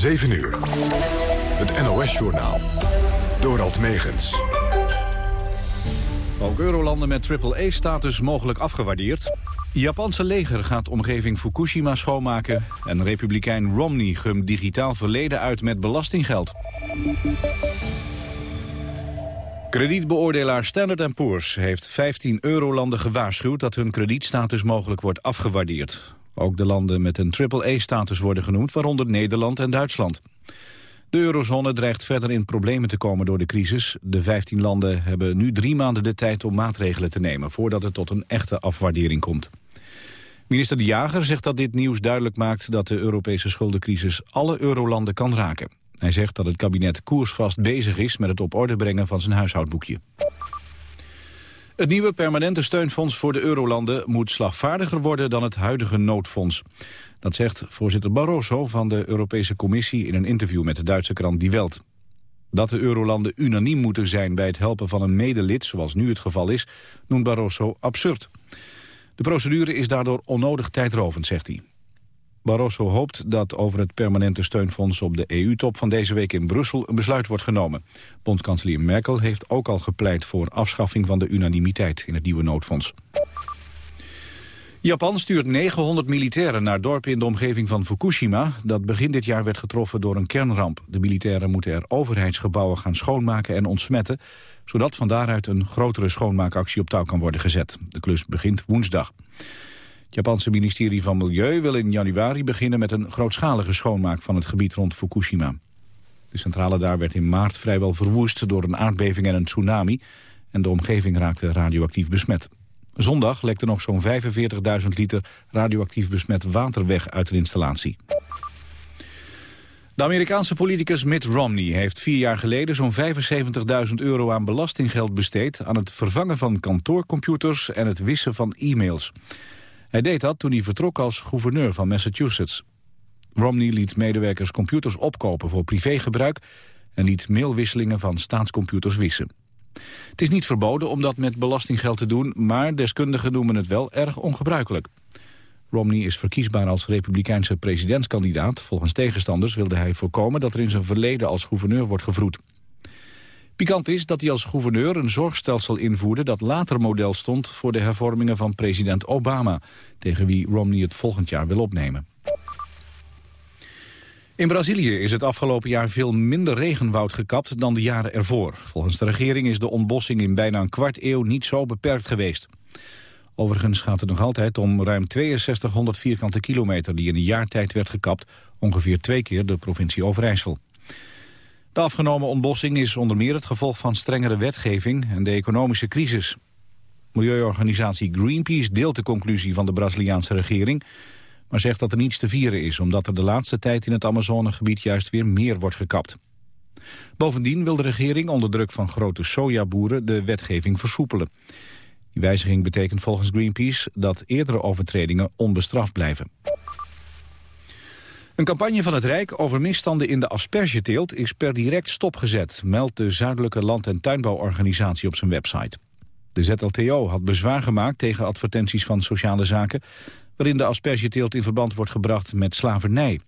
7 uur. Het NOS-journaal. Dorald Megens. Ook eurolanden met triple-E-status mogelijk afgewaardeerd. Japanse leger gaat omgeving Fukushima schoonmaken... en republikein Romney gumt digitaal verleden uit met belastinggeld. Kredietbeoordelaar Standard Poor's heeft 15 eurolanden gewaarschuwd... dat hun kredietstatus mogelijk wordt afgewaardeerd. Ook de landen met een triple-E-status worden genoemd, waaronder Nederland en Duitsland. De eurozone dreigt verder in problemen te komen door de crisis. De 15 landen hebben nu drie maanden de tijd om maatregelen te nemen... voordat het tot een echte afwaardering komt. Minister De Jager zegt dat dit nieuws duidelijk maakt... dat de Europese schuldencrisis alle eurolanden kan raken. Hij zegt dat het kabinet koersvast bezig is... met het op orde brengen van zijn huishoudboekje. Het nieuwe permanente steunfonds voor de eurolanden moet slagvaardiger worden dan het huidige noodfonds. Dat zegt voorzitter Barroso van de Europese Commissie in een interview met de Duitse krant Die Welt. Dat de eurolanden unaniem moeten zijn bij het helpen van een medelid, zoals nu het geval is, noemt Barroso absurd. De procedure is daardoor onnodig tijdrovend, zegt hij. Barroso hoopt dat over het permanente steunfonds op de EU-top van deze week in Brussel een besluit wordt genomen. Bondskanselier Merkel heeft ook al gepleit voor afschaffing van de unanimiteit in het nieuwe noodfonds. Japan stuurt 900 militairen naar dorpen in de omgeving van Fukushima... dat begin dit jaar werd getroffen door een kernramp. De militairen moeten er overheidsgebouwen gaan schoonmaken en ontsmetten... zodat van daaruit een grotere schoonmaakactie op touw kan worden gezet. De klus begint woensdag. Het Japanse ministerie van Milieu wil in januari beginnen met een grootschalige schoonmaak van het gebied rond Fukushima. De centrale daar werd in maart vrijwel verwoest door een aardbeving en een tsunami en de omgeving raakte radioactief besmet. Zondag lekte nog zo'n 45.000 liter radioactief besmet water weg uit de installatie. De Amerikaanse politicus Mitt Romney heeft vier jaar geleden zo'n 75.000 euro aan belastinggeld besteed aan het vervangen van kantoorcomputers en het wissen van e-mails. Hij deed dat toen hij vertrok als gouverneur van Massachusetts. Romney liet medewerkers computers opkopen voor privégebruik... en liet mailwisselingen van staatscomputers wissen. Het is niet verboden om dat met belastinggeld te doen... maar deskundigen noemen het wel erg ongebruikelijk. Romney is verkiesbaar als republikeinse presidentskandidaat. Volgens tegenstanders wilde hij voorkomen dat er in zijn verleden als gouverneur wordt gevroed. Pikant is dat hij als gouverneur een zorgstelsel invoerde... dat later model stond voor de hervormingen van president Obama... tegen wie Romney het volgend jaar wil opnemen. In Brazilië is het afgelopen jaar veel minder regenwoud gekapt dan de jaren ervoor. Volgens de regering is de ontbossing in bijna een kwart eeuw niet zo beperkt geweest. Overigens gaat het nog altijd om ruim 6200 vierkante kilometer... die in een jaar tijd werd gekapt, ongeveer twee keer de provincie Overijssel. De afgenomen ontbossing is onder meer het gevolg van strengere wetgeving en de economische crisis. Milieuorganisatie Greenpeace deelt de conclusie van de Braziliaanse regering, maar zegt dat er niets te vieren is, omdat er de laatste tijd in het Amazonegebied juist weer meer wordt gekapt. Bovendien wil de regering onder druk van grote sojaboeren de wetgeving versoepelen. Die wijziging betekent volgens Greenpeace dat eerdere overtredingen onbestraft blijven. Een campagne van het Rijk over misstanden in de aspergeteelt is per direct stopgezet, meldt de Zuidelijke Land- en Tuinbouworganisatie op zijn website. De ZLTO had bezwaar gemaakt tegen advertenties van sociale zaken, waarin de aspergeteelt in verband wordt gebracht met slavernij.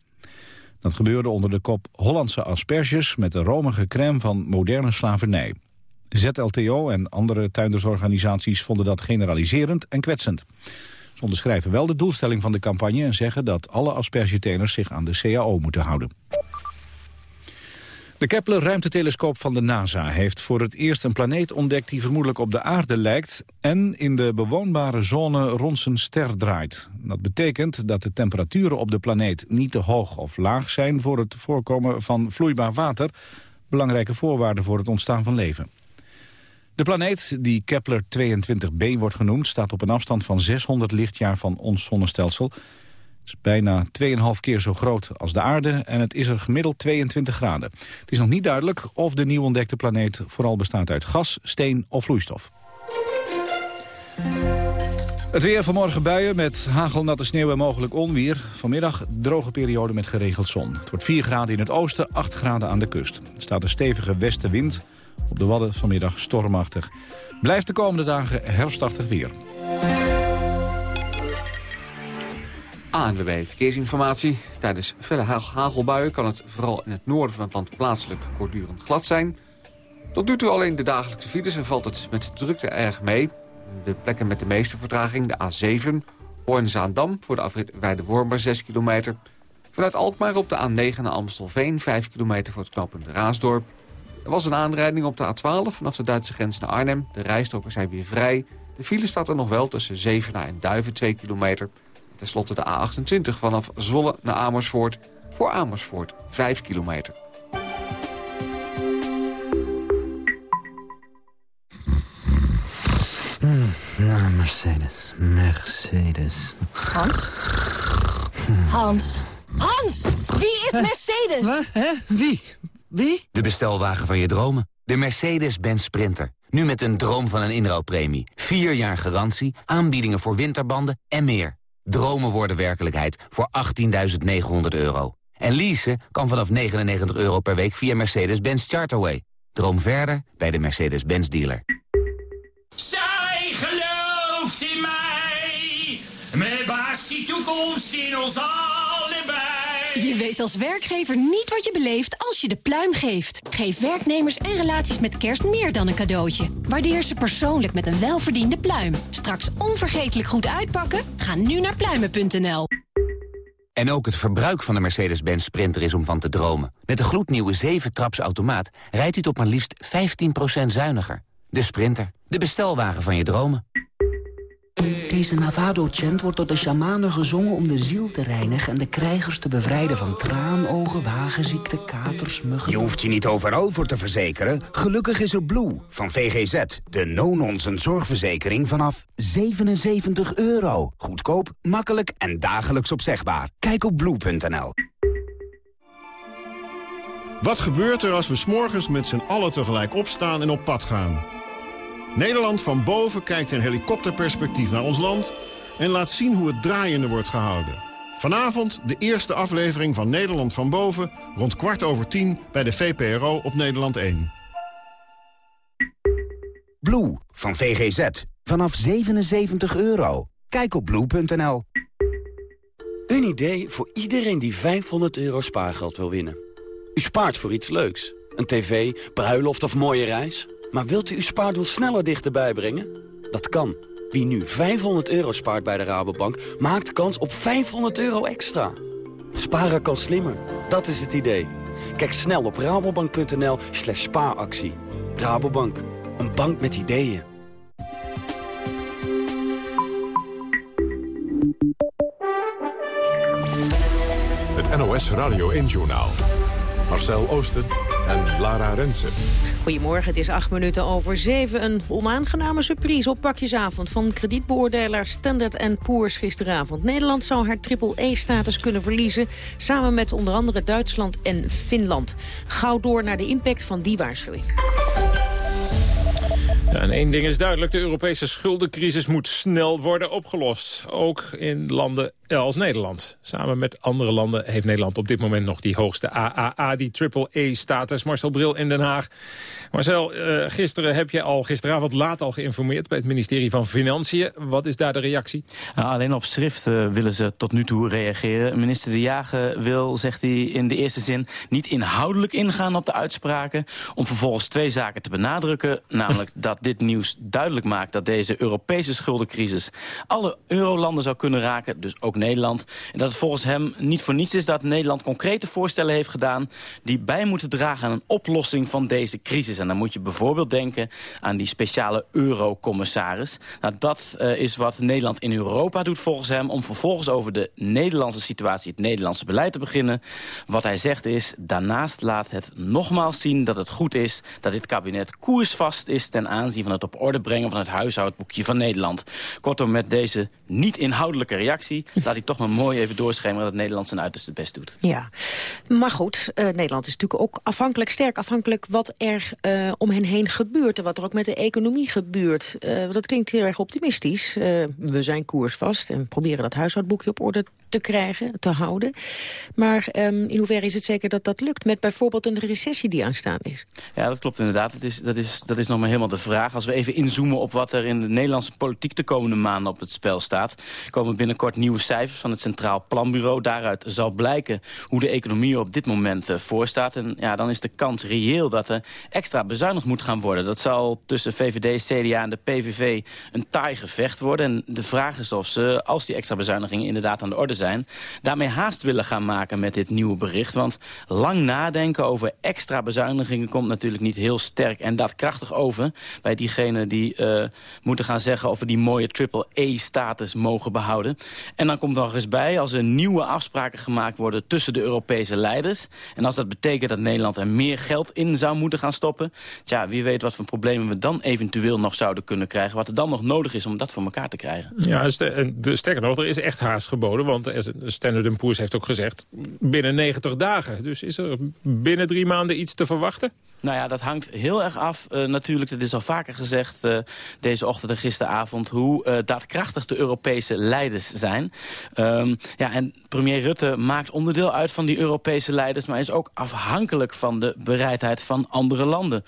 Dat gebeurde onder de kop Hollandse asperges met de romige crème van moderne slavernij. ZLTO en andere tuindersorganisaties vonden dat generaliserend en kwetsend onderschrijven wel de doelstelling van de campagne... en zeggen dat alle aspergetelers zich aan de CAO moeten houden. De Kepler-ruimtetelescoop van de NASA heeft voor het eerst een planeet ontdekt... die vermoedelijk op de aarde lijkt en in de bewoonbare zone rond zijn ster draait. Dat betekent dat de temperaturen op de planeet niet te hoog of laag zijn... voor het voorkomen van vloeibaar water, belangrijke voorwaarden voor het ontstaan van leven. De planeet, die Kepler-22b wordt genoemd... staat op een afstand van 600 lichtjaar van ons zonnestelsel. Het is bijna 2,5 keer zo groot als de aarde en het is er gemiddeld 22 graden. Het is nog niet duidelijk of de nieuw ontdekte planeet vooral bestaat uit gas, steen of vloeistof. Het weer vanmorgen buien met hagel, natte sneeuw en mogelijk onweer. Vanmiddag droge periode met geregeld zon. Het wordt 4 graden in het oosten, 8 graden aan de kust. Er staat een stevige westenwind. Op de Wadden vanmiddag stormachtig. Blijft de komende dagen herfstachtig weer. ANWB Verkeersinformatie. Tijdens felle hagelbuien kan het vooral in het noorden van het land plaatselijk kortdurend glad zijn. Tot nu toe alleen de dagelijkse files en valt het met drukte erg mee. De plekken met de meeste vertraging, de A7, Hoorn-Zaandam... voor de afrit Weide-Wormer 6 kilometer. Vanuit Alkmaar op de A9 naar Amstelveen, 5 kilometer voor het knooppunt Raasdorp. Er was een aanrijding op de A12 vanaf de Duitse grens naar Arnhem. De rijstroken zijn weer vrij. De file staat er nog wel tussen Zevenaar en Duiven 2 kilometer. Ten slotte de A28 vanaf Zwolle naar Amersfoort. Voor Amersfoort 5 kilometer. Mm, Mercedes, Mercedes. Hans? Hans? Hans! Wie is Mercedes? Wat? Hè? Wie? Wie? De bestelwagen van je dromen. De Mercedes-Benz Sprinter. Nu met een droom van een inruilpremie. Vier jaar garantie, aanbiedingen voor winterbanden en meer. Dromen worden werkelijkheid voor 18.900 euro. En leasen kan vanaf 99 euro per week via Mercedes-Benz Charterway. Droom verder bij de Mercedes-Benz dealer. Zij gelooft in mij. Met baas die toekomst in ons. Je weet als werkgever niet wat je beleeft als je de pluim geeft. Geef werknemers en relaties met kerst meer dan een cadeautje. Waardeer ze persoonlijk met een welverdiende pluim. Straks onvergetelijk goed uitpakken? Ga nu naar pluimen.nl. En ook het verbruik van de Mercedes-Benz Sprinter is om van te dromen. Met de gloednieuwe 7-traps automaat rijdt u tot maar liefst 15% zuiniger. De Sprinter, de bestelwagen van je dromen. Deze Navado-chant wordt door de shamanen gezongen om de ziel te reinigen... en de krijgers te bevrijden van traanogen, wagenziekte, katers, muggen... Je hoeft je niet overal voor te verzekeren. Gelukkig is er Blue van VGZ. De no-nonsense zorgverzekering vanaf 77 euro. Goedkoop, makkelijk en dagelijks opzegbaar. Kijk op blue.nl. Wat gebeurt er als we s'morgens met z'n allen tegelijk opstaan en op pad gaan? Nederland van boven kijkt in helikopterperspectief naar ons land... en laat zien hoe het draaiende wordt gehouden. Vanavond de eerste aflevering van Nederland van boven... rond kwart over tien bij de VPRO op Nederland 1. Blue van VGZ. Vanaf 77 euro. Kijk op blue.nl. Een idee voor iedereen die 500 euro spaargeld wil winnen. U spaart voor iets leuks. Een tv, bruiloft of mooie reis. Maar wilt u uw spaardoel sneller dichterbij brengen? Dat kan. Wie nu 500 euro spaart bij de Rabobank, maakt kans op 500 euro extra. Sparen kan slimmer. Dat is het idee. Kijk snel op rabobank.nl slash spaaractie. Rabobank, een bank met ideeën. Het NOS Radio 1-journaal. Marcel Oosten en Lara Rensen. Goedemorgen, het is acht minuten over zeven. Een onaangename surprise op pakjesavond van kredietbeoordelaar Standard Poor's gisteravond. Nederland zou haar triple-E-status kunnen verliezen... samen met onder andere Duitsland en Finland. Gauw door naar de impact van die waarschuwing. Ja, en één ding is duidelijk, de Europese schuldencrisis moet snel worden opgelost. Ook in landen als Nederland. Samen met andere landen heeft Nederland op dit moment nog die hoogste AAA, die triple-E-status. Marcel Bril in Den Haag. Marcel, uh, gisteren heb je al, gisteravond laat al geïnformeerd bij het ministerie van Financiën. Wat is daar de reactie? Alleen op schrift uh, willen ze tot nu toe reageren. Minister De Jager wil, zegt hij in de eerste zin, niet inhoudelijk ingaan op de uitspraken. Om vervolgens twee zaken te benadrukken. Namelijk dat dit nieuws duidelijk maakt dat deze Europese schuldencrisis alle eurolanden zou kunnen raken. Dus ook Nederland. En dat het volgens hem niet voor niets is dat Nederland concrete voorstellen heeft gedaan... die bij moeten dragen aan een oplossing van deze crisis. En dan moet je bijvoorbeeld denken aan die speciale eurocommissaris. Nou, dat uh, is wat Nederland in Europa doet volgens hem... om vervolgens over de Nederlandse situatie, het Nederlandse beleid te beginnen. Wat hij zegt is, daarnaast laat het nogmaals zien dat het goed is... dat dit kabinet koersvast is ten aanzien van het op orde brengen... van het huishoudboekje van Nederland. Kortom, met deze niet inhoudelijke reactie laat hij toch maar mooi even doorschemeren... dat Nederland zijn uiterste best doet. Ja, maar goed, uh, Nederland is natuurlijk ook afhankelijk, sterk afhankelijk... wat er uh, om hen heen gebeurt en wat er ook met de economie gebeurt. Uh, dat klinkt heel erg optimistisch. we zijn koersvast en proberen dat huishoudboekje op orde te krijgen, te houden. Maar um, in hoeverre is het zeker dat dat lukt met bijvoorbeeld een recessie die aanstaan is? Ja, dat klopt inderdaad. Dat is, dat is, dat is nog maar helemaal de vraag vraag. Als we even inzoomen op wat er in de Nederlandse politiek de komende maanden op het spel staat... komen binnenkort nieuwe cijfers van het Centraal Planbureau. Daaruit zal blijken hoe de economie op dit moment voor staat. En ja, dan is de kans reëel dat er extra bezuinigd moet gaan worden. Dat zal tussen VVD, CDA en de PVV een taai gevecht worden. En de vraag is of ze, als die extra bezuinigingen inderdaad aan de orde zijn... daarmee haast willen gaan maken met dit nieuwe bericht. Want lang nadenken over extra bezuinigingen komt natuurlijk niet heel sterk en daadkrachtig over... bij diegenen die uh, moeten gaan zeggen of we die mooie triple-E-status mogen behouden. En dan komt nog eens bij, als er nieuwe afspraken gemaakt worden tussen de Europese leiders... en als dat betekent dat Nederland er meer geld in zou moeten gaan stoppen... tja, wie weet wat voor problemen we dan eventueel nog zouden kunnen krijgen... wat er dan nog nodig is om dat voor elkaar te krijgen. Ja, sterker nog, er is echt haast geboden, want Standard Poor's heeft ook gezegd... binnen 90 dagen. Dus is er binnen drie maanden iets te verwachten? Nou ja, dat hangt heel erg af. Uh, natuurlijk, het is al vaker gezegd uh, deze ochtend en gisteravond... hoe uh, daadkrachtig de Europese leiders zijn. Um, ja, en premier Rutte maakt onderdeel uit van die Europese leiders... maar is ook afhankelijk van de bereidheid van andere landen.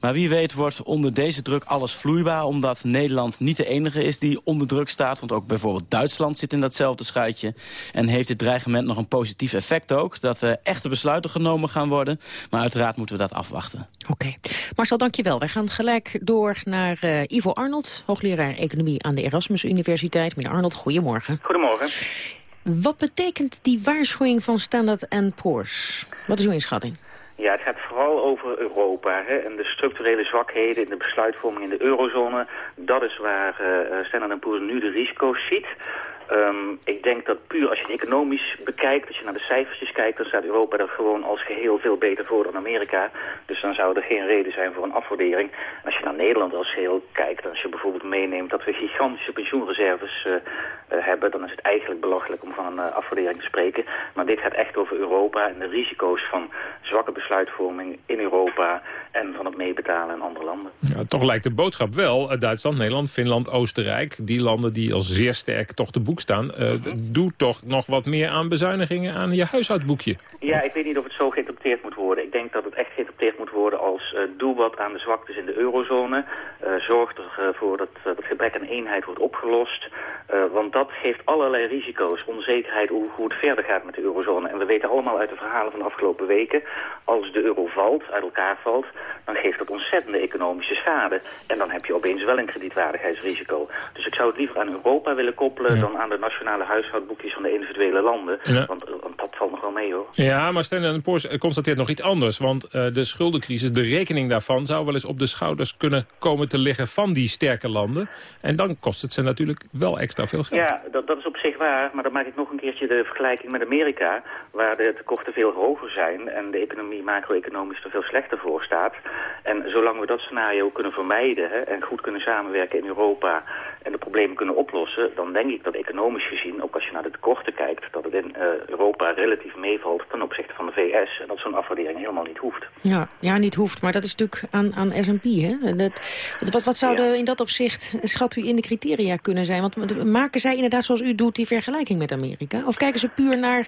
Maar wie weet wordt onder deze druk alles vloeibaar... omdat Nederland niet de enige is die onder druk staat. Want ook bijvoorbeeld Duitsland zit in datzelfde schuitje. En heeft dit dreigement nog een positief effect ook... dat echte besluiten genomen gaan worden. Maar uiteraard moeten we dat afwachten. Oké. Okay. Marcel, dankjewel. Wij gaan gelijk door naar uh, Ivo Arnold, hoogleraar economie aan de Erasmus Universiteit. Meneer Arnold, goedemorgen. Goedemorgen. Wat betekent die waarschuwing van Standard Poor's? Wat is uw inschatting? Ja, het gaat vooral over Europa hè, en de structurele zwakheden in de besluitvorming in de eurozone. Dat is waar uh, Standard Poor's nu de risico's ziet. Um, ik denk dat puur als je het economisch bekijkt, als je naar de cijfertjes kijkt, dan staat Europa er gewoon als geheel veel beter voor dan Amerika. Dus dan zou er geen reden zijn voor een afwaardering. Als je naar Nederland als geheel kijkt, als je bijvoorbeeld meeneemt dat we gigantische pensioenreserves uh, uh, hebben, dan is het eigenlijk belachelijk om van een uh, afwaardering te spreken. Maar dit gaat echt over Europa en de risico's van zwakke besluitvorming in Europa en van het meebetalen in andere landen. Ja, toch lijkt de boodschap wel, Duitsland, Nederland, Finland, Oostenrijk, die landen die als zeer sterk toch de boek staan. Uh, doe toch nog wat meer aan bezuinigingen aan je huishoudboekje. Ja, ik weet niet of het zo geïnterpreteerd moet worden. Ik denk dat het echt geïnterpreteerd moet worden als uh, doe wat aan de zwaktes in de eurozone. Uh, zorg ervoor dat het gebrek aan eenheid wordt opgelost. want dat geeft allerlei risico's, onzekerheid hoe, hoe het verder gaat met de eurozone. En we weten allemaal uit de verhalen van de afgelopen weken... als de euro valt, uit elkaar valt, dan geeft dat ontzettende economische schade. En dan heb je opeens wel een kredietwaardigheidsrisico. Dus ik zou het liever aan Europa willen koppelen... dan aan aan de nationale huishoudboekjes van de individuele landen. Want, want, dat valt nog wel mee hoor. Ja, maar Standard Poor's constateert nog iets anders. Want uh, de schuldencrisis, de rekening daarvan... zou wel eens op de schouders kunnen komen te liggen van die sterke landen. En dan kost het ze natuurlijk wel extra veel geld. Ja, dat, dat is op zich waar. Maar dan maak ik nog een keertje de vergelijking met Amerika... waar de tekorten veel hoger zijn... en de economie macro-economisch er veel slechter voor staat. En zolang we dat scenario kunnen vermijden... Hè, en goed kunnen samenwerken in Europa... en de problemen kunnen oplossen... dan denk ik dat economisch gezien, ook als je naar de tekorten kijkt, dat het in uh, Europa relatief meevalt ten opzichte van de VS. En dat zo'n afwaardering helemaal niet hoeft. Ja, ja, niet hoeft. Maar dat is natuurlijk aan, aan S&P. Wat, wat zouden ja. in dat opzicht, schat u, in de criteria kunnen zijn? Want maken zij inderdaad zoals u doet die vergelijking met Amerika? Of kijken ze puur naar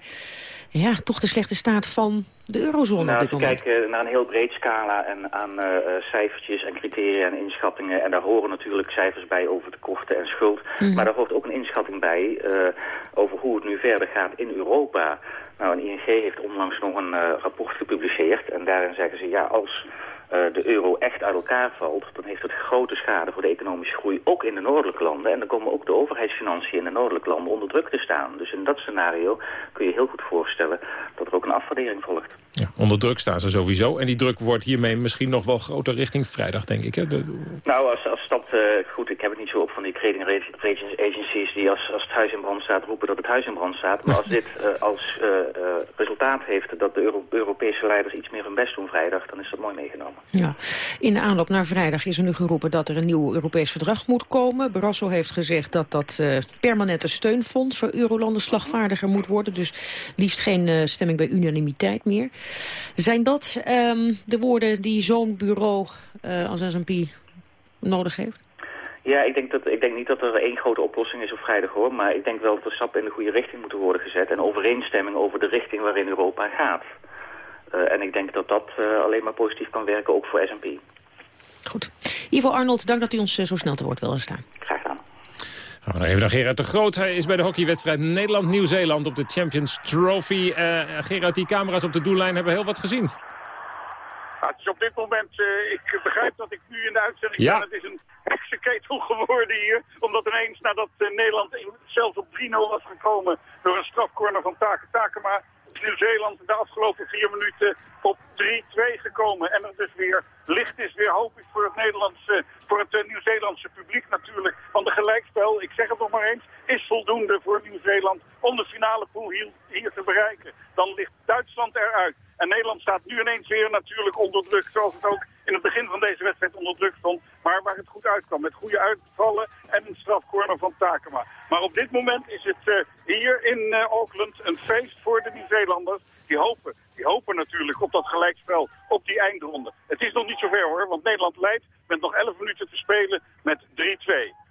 ja, toch de slechte staat van de eurozone nou, op dit moment? Ze kijken naar een heel breed scala en aan uh, cijfertjes en criteria en inschattingen. En daar horen natuurlijk cijfers bij over tekorten en schuld. Mm. Maar daar hoort ook een inschatting bij uh, over hoe het nu verder gaat in Europa. Nou, een ING heeft onlangs nog een uh, rapport gepubliceerd. En daarin zeggen ze, ja, als de euro echt uit elkaar valt... dan heeft het grote schade voor de economische groei, ook in de noordelijke landen. En dan komen ook de overheidsfinanciën in de noordelijke landen onder druk te staan. Dus in dat scenario kun je heel goed voorstellen dat er ook een afwaardering volgt. Ja, onder druk staan ze sowieso. En die druk wordt hiermee misschien nog wel groter richting vrijdag, denk ik. Hè? De... Nou, als, als dat... Uh, goed, ik heb het niet zo op van die trading agencies... die als, als het huis in brand staat roepen dat het huis in brand staat. Maar als dit uh, als uh, resultaat heeft dat de Euro Europese leiders iets meer hun best doen vrijdag... dan is dat mooi meegenomen. Ja. In de aanloop naar vrijdag is er nu geroepen dat er een nieuw Europees verdrag moet komen. Barroso heeft gezegd dat dat permanente steunfonds voor eurolanden slagvaardiger moet worden. Dus liefst geen stemming bij unanimiteit meer. Zijn dat um, de woorden die zo'n bureau uh, als S&P nodig heeft? Ja, ik denk, dat, ik denk niet dat er één grote oplossing is op vrijdag hoor. Maar ik denk wel dat er stappen in de goede richting moeten worden gezet. En overeenstemming over de richting waarin Europa gaat. Uh, en ik denk dat dat uh, alleen maar positief kan werken, ook voor S&P. Goed. Ivo Arnold, dank dat u ons zo snel te woord wilde staan. Graag gedaan. Gaan we nog even naar Gerard de Groot. Hij is bij de hockeywedstrijd Nederland-Nieuw-Zeeland op de Champions Trophy. Uh, Gerard, die camera's op de doellijn hebben heel wat gezien. Ja, het is op dit moment, uh, ik begrijp dat ik nu in de uitzending ja. ben. Het is een heksenketel geworden hier. Omdat ineens nadat uh, Nederland zelfs op 3-0 was gekomen door een strafcorner van Take Takema... Nieuw-Zeeland de afgelopen vier minuten op 3-2 gekomen. En er dus weer licht is, weer hoop is voor het, Nederlandse, voor het uh, Nieuw-Zeelandse publiek natuurlijk. Want de gelijkspel, ik zeg het nog maar eens, is voldoende voor Nieuw-Zeeland om de finale pool hier, hier te bereiken. Dan ligt Duitsland eruit. En Nederland staat nu ineens weer natuurlijk onder druk, zoals het ook in het begin van deze wedstrijd onder druk stond. Maar waar het goed uitkwam, met goede uitvallen en een strafcorner van Takema. Maar op dit moment is het uh, hier in uh, Auckland een feest voor de Nieuw-Zeelanders. Die hopen, die hopen natuurlijk op dat gelijkspel, op die eindronde. Het is nog niet zover hoor, want Nederland leidt met nog 11 minuten te spelen met 3-2.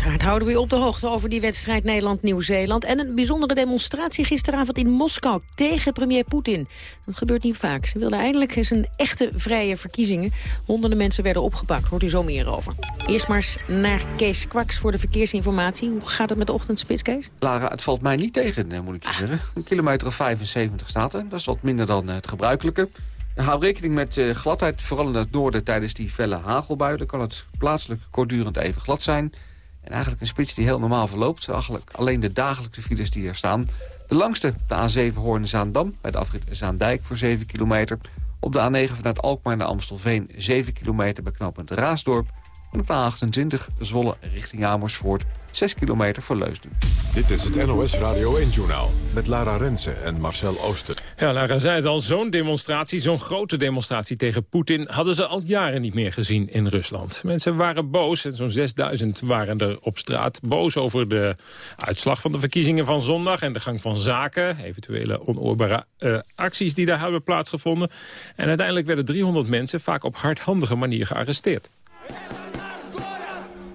Uiteraard houden we u op de hoogte over die wedstrijd Nederland-Nieuw-Zeeland. En een bijzondere demonstratie gisteravond in Moskou tegen premier Poetin. Dat gebeurt niet vaak. Ze wilden eindelijk eens een echte vrije verkiezingen. Honderden mensen werden opgepakt. Hoort u zo meer over. Eerst maar eens naar Kees Kwaks voor de verkeersinformatie. Hoe gaat het met de ochtendspits, Kees? Lara, het valt mij niet tegen, moet ik je zeggen. Een kilometer of 75 staat er. Dat is wat minder dan het gebruikelijke. Hou rekening met gladheid, vooral in het noorden tijdens die felle hagelbuien. Dan kan het plaatselijk kortdurend even glad zijn. En eigenlijk een spits die heel normaal verloopt. Alleen de dagelijkse files die er staan. De langste, de A7 Hoorn-Zaandam, bij de afrit Zaandijk voor 7 kilometer. Op de A9 vanuit Alkmaar naar Amstelveen 7 kilometer bij knooppunt Raasdorp. En op de A28 Zwolle richting Amersfoort 6 kilometer voor Leusden. Dit is het NOS Radio 1-journaal met Lara Rensen en Marcel Ooster. Ja, Lara zei het al, zo'n demonstratie, zo'n grote demonstratie tegen Poetin... hadden ze al jaren niet meer gezien in Rusland. Mensen waren boos, en zo'n 6000 waren er op straat... boos over de uitslag van de verkiezingen van zondag... en de gang van zaken, eventuele onoorbare uh, acties die daar hebben plaatsgevonden. En uiteindelijk werden 300 mensen vaak op hardhandige manier gearresteerd.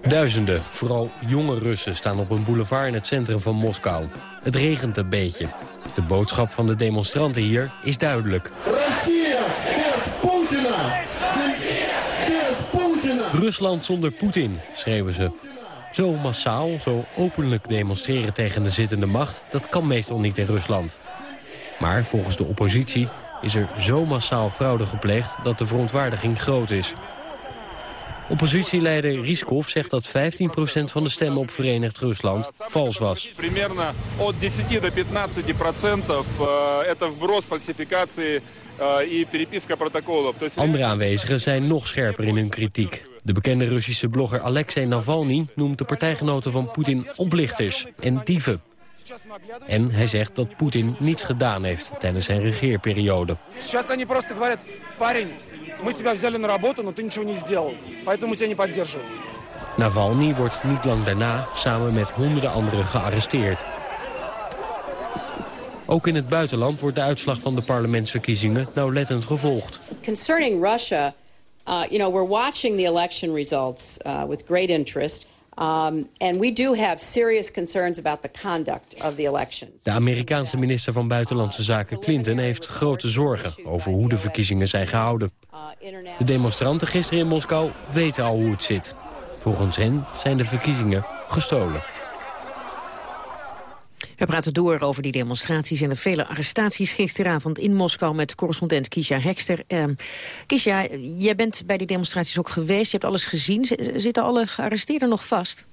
Duizenden, vooral jonge Russen, staan op een boulevard in het centrum van Moskou. Het regent een beetje. De boodschap van de demonstranten hier is duidelijk. Rusland zonder Poetin, schreeuwen ze. Zo massaal, zo openlijk demonstreren tegen de zittende macht... dat kan meestal niet in Rusland. Maar volgens de oppositie is er zo massaal fraude gepleegd... dat de verontwaardiging groot is. Oppositieleider Riskov zegt dat 15% van de stemmen op Verenigd Rusland vals was. Примерно от 10 до 15 процентов это вброс, фальсификации и переписка протоколов. Andere aanwezigen zijn nog scherper in hun kritiek. De bekende Russische blogger Alexei Navalny noemt de partijgenoten van Poetin oplichters en dieven. En hij zegt dat Poetin niets gedaan heeft tijdens zijn regeerperiode. Мы тебя взяли на работу, но ты ничего не сделал. Поэтому мы тебя не поддерживаем. Navalny wordt niet lang daarna samen met honderden anderen gearresteerd. Ook in het buitenland wordt de uitslag van de parlementsverkiezingen nauwlettend gevolgd. Concerning Russia, uh, you know, we're watching the election results uh, with great interest. Um, and we do have serious concerns about the conduct of the elections. De Amerikaanse minister van Buitenlandse Zaken Clinton heeft grote zorgen over hoe de verkiezingen zijn gehouden. De demonstranten gisteren in Moskou weten al hoe het zit. Volgens hen zijn de verkiezingen gestolen. We praten door over die demonstraties en de vele arrestaties gisteravond in Moskou met correspondent Kisha Hekster. Uh, Kisha, jij bent bij die demonstraties ook geweest, je hebt alles gezien. Zitten alle gearresteerden nog vast?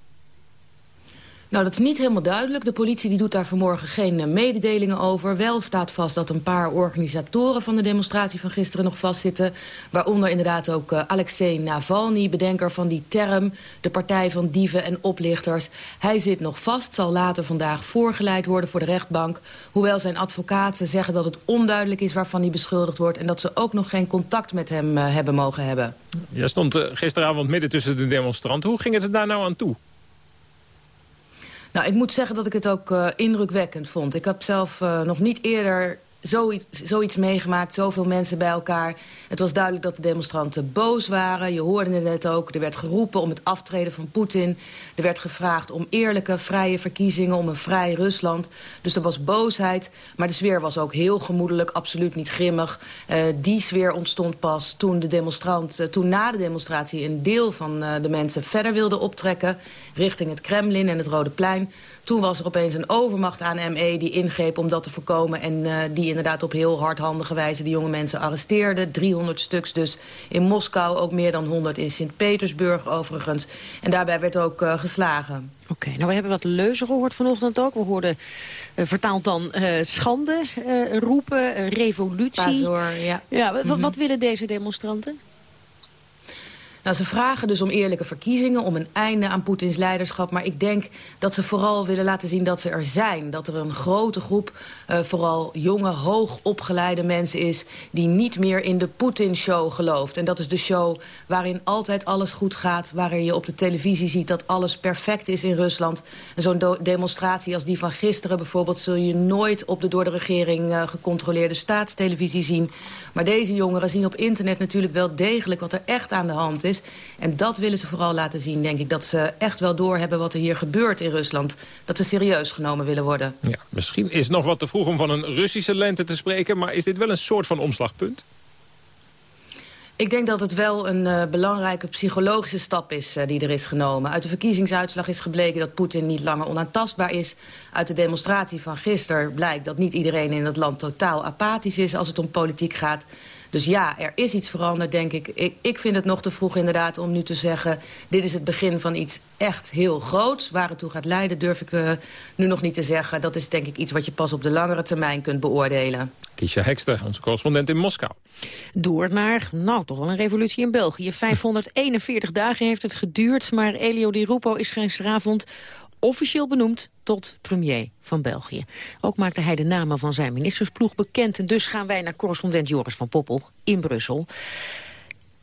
Nou, dat is niet helemaal duidelijk. De politie die doet daar vanmorgen geen uh, mededelingen over. Wel staat vast dat een paar organisatoren van de demonstratie van gisteren nog vastzitten. Waaronder inderdaad ook uh, Alexei Navalny, bedenker van die term. De partij van dieven en oplichters. Hij zit nog vast, zal later vandaag voorgeleid worden voor de rechtbank. Hoewel zijn advocaten zeggen dat het onduidelijk is waarvan hij beschuldigd wordt. En dat ze ook nog geen contact met hem uh, hebben mogen hebben. Je stond gisteravond midden tussen de demonstranten. Hoe ging het er daar nou aan toe? Nou, ik moet zeggen dat ik het ook uh, indrukwekkend vond. Ik heb zelf uh, nog niet eerder zoiets, zoiets meegemaakt, zoveel mensen bij elkaar. Het was duidelijk dat de demonstranten boos waren. Je hoorde het net ook. Er werd geroepen om het aftreden van Poetin. Er werd gevraagd om eerlijke, vrije verkiezingen, om een vrij Rusland. Dus er was boosheid, maar de sfeer was ook heel gemoedelijk, absoluut niet grimmig. Uh, die sfeer ontstond pas toen, de demonstrant, uh, toen na de demonstratie een deel van uh, de mensen verder wilde optrekken... richting het Kremlin en het Rode Plein. Toen was er opeens een overmacht aan ME die ingreep om dat te voorkomen... en uh, die inderdaad op heel hardhandige wijze de jonge mensen arresteerde. 300 stuks dus in Moskou, ook meer dan 100 in Sint-Petersburg overigens. En daarbij werd ook uh, geslagen. Oké, okay, nou we hebben wat leuzen gehoord vanochtend ook. We hoorden uh, vertaald dan uh, schande roepen, revolutie. Pazor, ja. ja mm -hmm. Wat willen deze demonstranten? Nou, ze vragen dus om eerlijke verkiezingen, om een einde aan Poetins leiderschap. Maar ik denk dat ze vooral willen laten zien dat ze er zijn. Dat er een grote groep, vooral jonge, hoogopgeleide mensen is... die niet meer in de Poetin-show gelooft. En dat is de show waarin altijd alles goed gaat. Waarin je op de televisie ziet dat alles perfect is in Rusland. En zo'n demonstratie als die van gisteren bijvoorbeeld... zul je nooit op de door de regering uh, gecontroleerde staatstelevisie zien. Maar deze jongeren zien op internet natuurlijk wel degelijk wat er echt aan de hand is. En dat willen ze vooral laten zien, denk ik. Dat ze echt wel doorhebben wat er hier gebeurt in Rusland. Dat ze serieus genomen willen worden. Ja, misschien is nog wat te vroeg om van een Russische lente te spreken... maar is dit wel een soort van omslagpunt? Ik denk dat het wel een uh, belangrijke psychologische stap is uh, die er is genomen. Uit de verkiezingsuitslag is gebleken dat Poetin niet langer onaantastbaar is. Uit de demonstratie van gisteren blijkt dat niet iedereen in het land totaal apathisch is als het om politiek gaat. Dus ja, er is iets veranderd, denk ik. ik. Ik vind het nog te vroeg inderdaad om nu te zeggen... dit is het begin van iets echt heel groots. Waar het toe gaat leiden durf ik uh, nu nog niet te zeggen. Dat is denk ik iets wat je pas op de langere termijn kunt beoordelen. Kiesja Hekster, onze correspondent in Moskou. Door naar, nou, toch wel een revolutie in België. 541 dagen heeft het geduurd, maar Elio Di Rupo is gisteravond officieel benoemd tot premier van België. Ook maakte hij de namen van zijn ministersploeg bekend. En dus gaan wij naar correspondent Joris van Poppel in Brussel.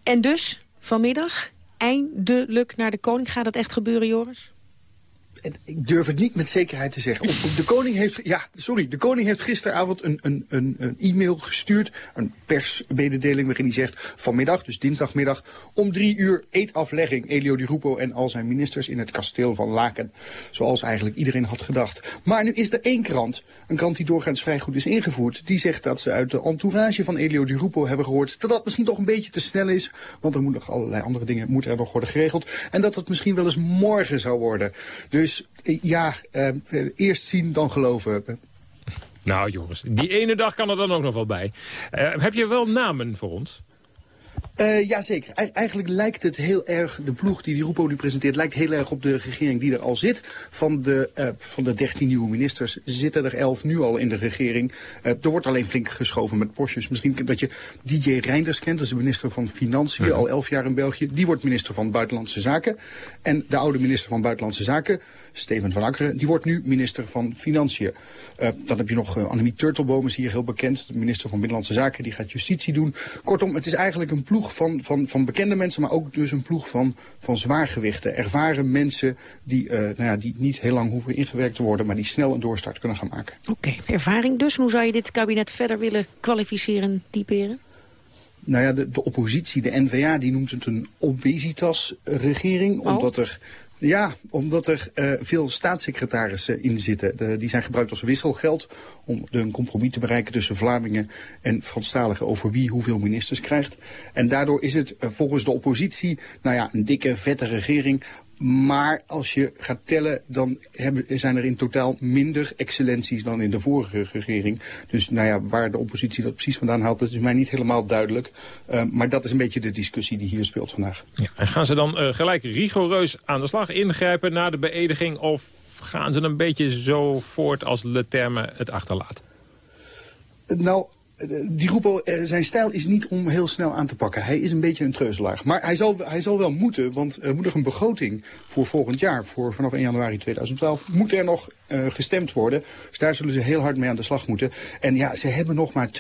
En dus, vanmiddag, eindelijk naar de koning. Gaat dat echt gebeuren, Joris? Ik durf het niet met zekerheid te zeggen. De koning heeft, ja, sorry, de koning heeft gisteravond een, een, een, e-mail gestuurd, een persmededeling waarin hij zegt vanmiddag, dus dinsdagmiddag, om drie uur eetaflegging Elio Di Rupo en al zijn ministers in het kasteel van Laken. Zoals eigenlijk iedereen had gedacht. Maar nu is er één krant, een krant die doorgaans vrij goed is ingevoerd, die zegt dat ze uit de entourage van Elio Di Rupo hebben gehoord dat dat misschien toch een beetje te snel is, want er moeten nog allerlei andere dingen moeten er nog worden geregeld. En dat het misschien wel eens morgen zou worden. Dus dus ja, uh, eerst zien dan geloven. Nou jongens, die ene dag kan er dan ook nog wel bij. Uh, heb je wel namen voor ons? Uh, Jazeker. E eigenlijk lijkt het heel erg, de ploeg die die Roepo nu presenteert... lijkt heel erg op de regering die er al zit. Van de, uh, van de 13 nieuwe ministers zitten er 11 nu al in de regering. Uh, er wordt alleen flink geschoven met postjes. Misschien dat je DJ Reinders kent, dat is de minister van Financiën... -hmm. al 11 jaar in België. Die wordt minister van Buitenlandse Zaken. En de oude minister van Buitenlandse Zaken... Steven van Akkeren, die wordt nu minister van Financiën. Uh, dan heb je nog uh, Annemie Turtelboom, is hier heel bekend. De minister van Binnenlandse Zaken, die gaat justitie doen. Kortom, het is eigenlijk een ploeg van, van, van bekende mensen... maar ook dus een ploeg van, van zwaargewichten. Ervaren mensen die, uh, nou ja, die niet heel lang hoeven ingewerkt te worden... maar die snel een doorstart kunnen gaan maken. Oké, okay, ervaring dus. Hoe zou je dit kabinet verder willen kwalificeren, typeren? Nou ja, de, de oppositie, de N-VA, die noemt het een obesitas-regering. Oh. Omdat er ja, omdat er uh, veel staatssecretarissen in zitten. Die zijn gebruikt als wisselgeld om een compromis te bereiken tussen Vlamingen en Franstaligen over wie hoeveel ministers krijgt. En daardoor is het uh, volgens de oppositie nou ja, een dikke, vette regering maar als je gaat tellen, dan hebben, zijn er in totaal minder excellenties dan in de vorige regering. Dus nou ja, waar de oppositie dat precies vandaan haalt, dat is mij niet helemaal duidelijk. Uh, maar dat is een beetje de discussie die hier speelt vandaag. Ja, en gaan ze dan uh, gelijk rigoureus aan de slag ingrijpen na de beëdiging? Of gaan ze een beetje zo voort als Leterme het achterlaat? Nou, die Rupo, zijn stijl is niet om heel snel aan te pakken. Hij is een beetje een treuzelaar. Maar hij zal, hij zal wel moeten, want er moet nog een begroting voor volgend jaar, voor vanaf 1 januari 2012, moet er nog uh, gestemd worden. Dus daar zullen ze heel hard mee aan de slag moeten. En ja, ze hebben nog maar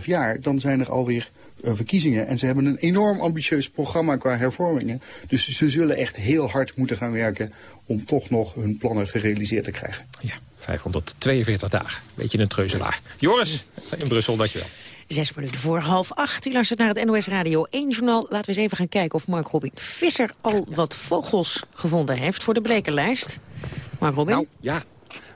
2,5 jaar, dan zijn er alweer verkiezingen. En ze hebben een enorm ambitieus programma qua hervormingen. Dus ze zullen echt heel hard moeten gaan werken om toch nog hun plannen gerealiseerd te krijgen. Ja, 542 dagen. Beetje een treuzelaar. Joris, in Brussel, dankjewel. Zes minuten voor half acht. U luistert naar het NOS Radio 1 journaal. Laten we eens even gaan kijken of Mark Robin Visser al wat vogels gevonden heeft voor de blekenlijst. Mark Robin? Nou, ja.